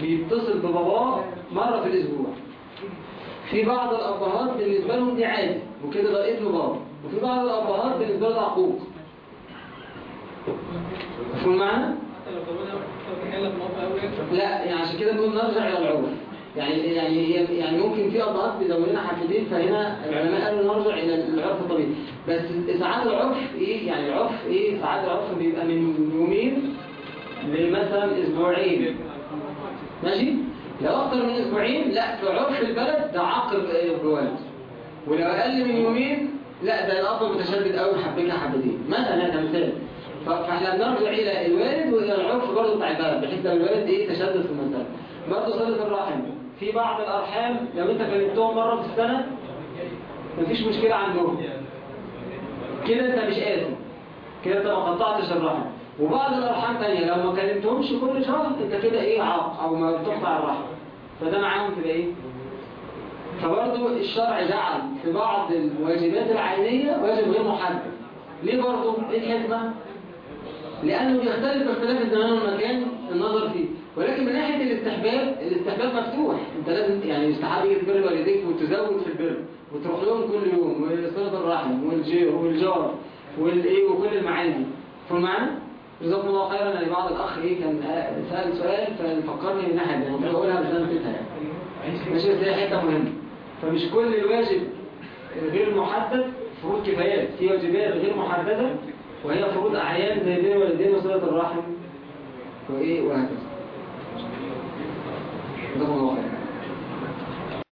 بيتصل بباباه مره في الأسبوع في بعض الابهات بالنسبة لهم دي عادي وكده ده ابن بابا وفي بعض الابهات بالنسبة له عقوق مفهوم معنا؟ لا يعني عشان كده بنقول نرجع إلى العرف يعني يعني يعني ممكن في ابهات بيزودنا حاجتين فهنا العلماء قالوا نرجع إلى العرف الطبيعي. بس ساعات العرف إيه؟ يعني العرف إيه؟ ساعات العرف بيبقى من يومين لمثلا أسبوعين. ماشي؟ لو أكتر من أسبوعين لا في عرف البلد ده عقب الجواز ولو أقل من يومين لا ده الاب متشدد قوي حبيتها حبتين. مثلا ده مثال. فإحنا بنرجع إلى الوالد وإلى العرف برضه بتاع البلد بحيث لو الوالد إيه؟ تشدد في المساله برضه صلة الرحم. في بعض الأرحام لو أنت كلمتهم مرة في السنة مفيش مشكلة عندهم. كده أنت مش قاسي كده أنت ما قطعتش الرحم. وبعض الأرحام تانية لو ما كلمتهمش كل شهر أنت كده إيه عاق أو ما بتقطع الرحم. فده معاهم تبقى إيه؟ فبرضه الشرع جعل في بعض الواجبات العينية واجب غير محدد. ليه برضه؟ إيه الحكمة؟ لأنه بيختلف باختلاف الزمان والمكان النظر فيه. ولكن من ناحية الاستحباب الاستحباب مفتوح. انت لازم يعني يستحب يجي تبر والديك وتزود في البر وتروح لهم كل يوم وصلة الرحم والجير والجار والإيه وكل المعاني دي فهم؟ جزاكم الله خيرا. يعني بعض الأخ إيه كان سأل سؤال ففكرني من ناحية المفروض اقولها بس أنا نسيتها يعني. ماشي بس هي حتة مهمة. فمش كل الواجب غير محدد فروض كفايات. في واجبات غير محددة وهي فروض أعيان زي بين الوالدين وصلة الرحم وإيه وهكذا. جزاكم الله خيرا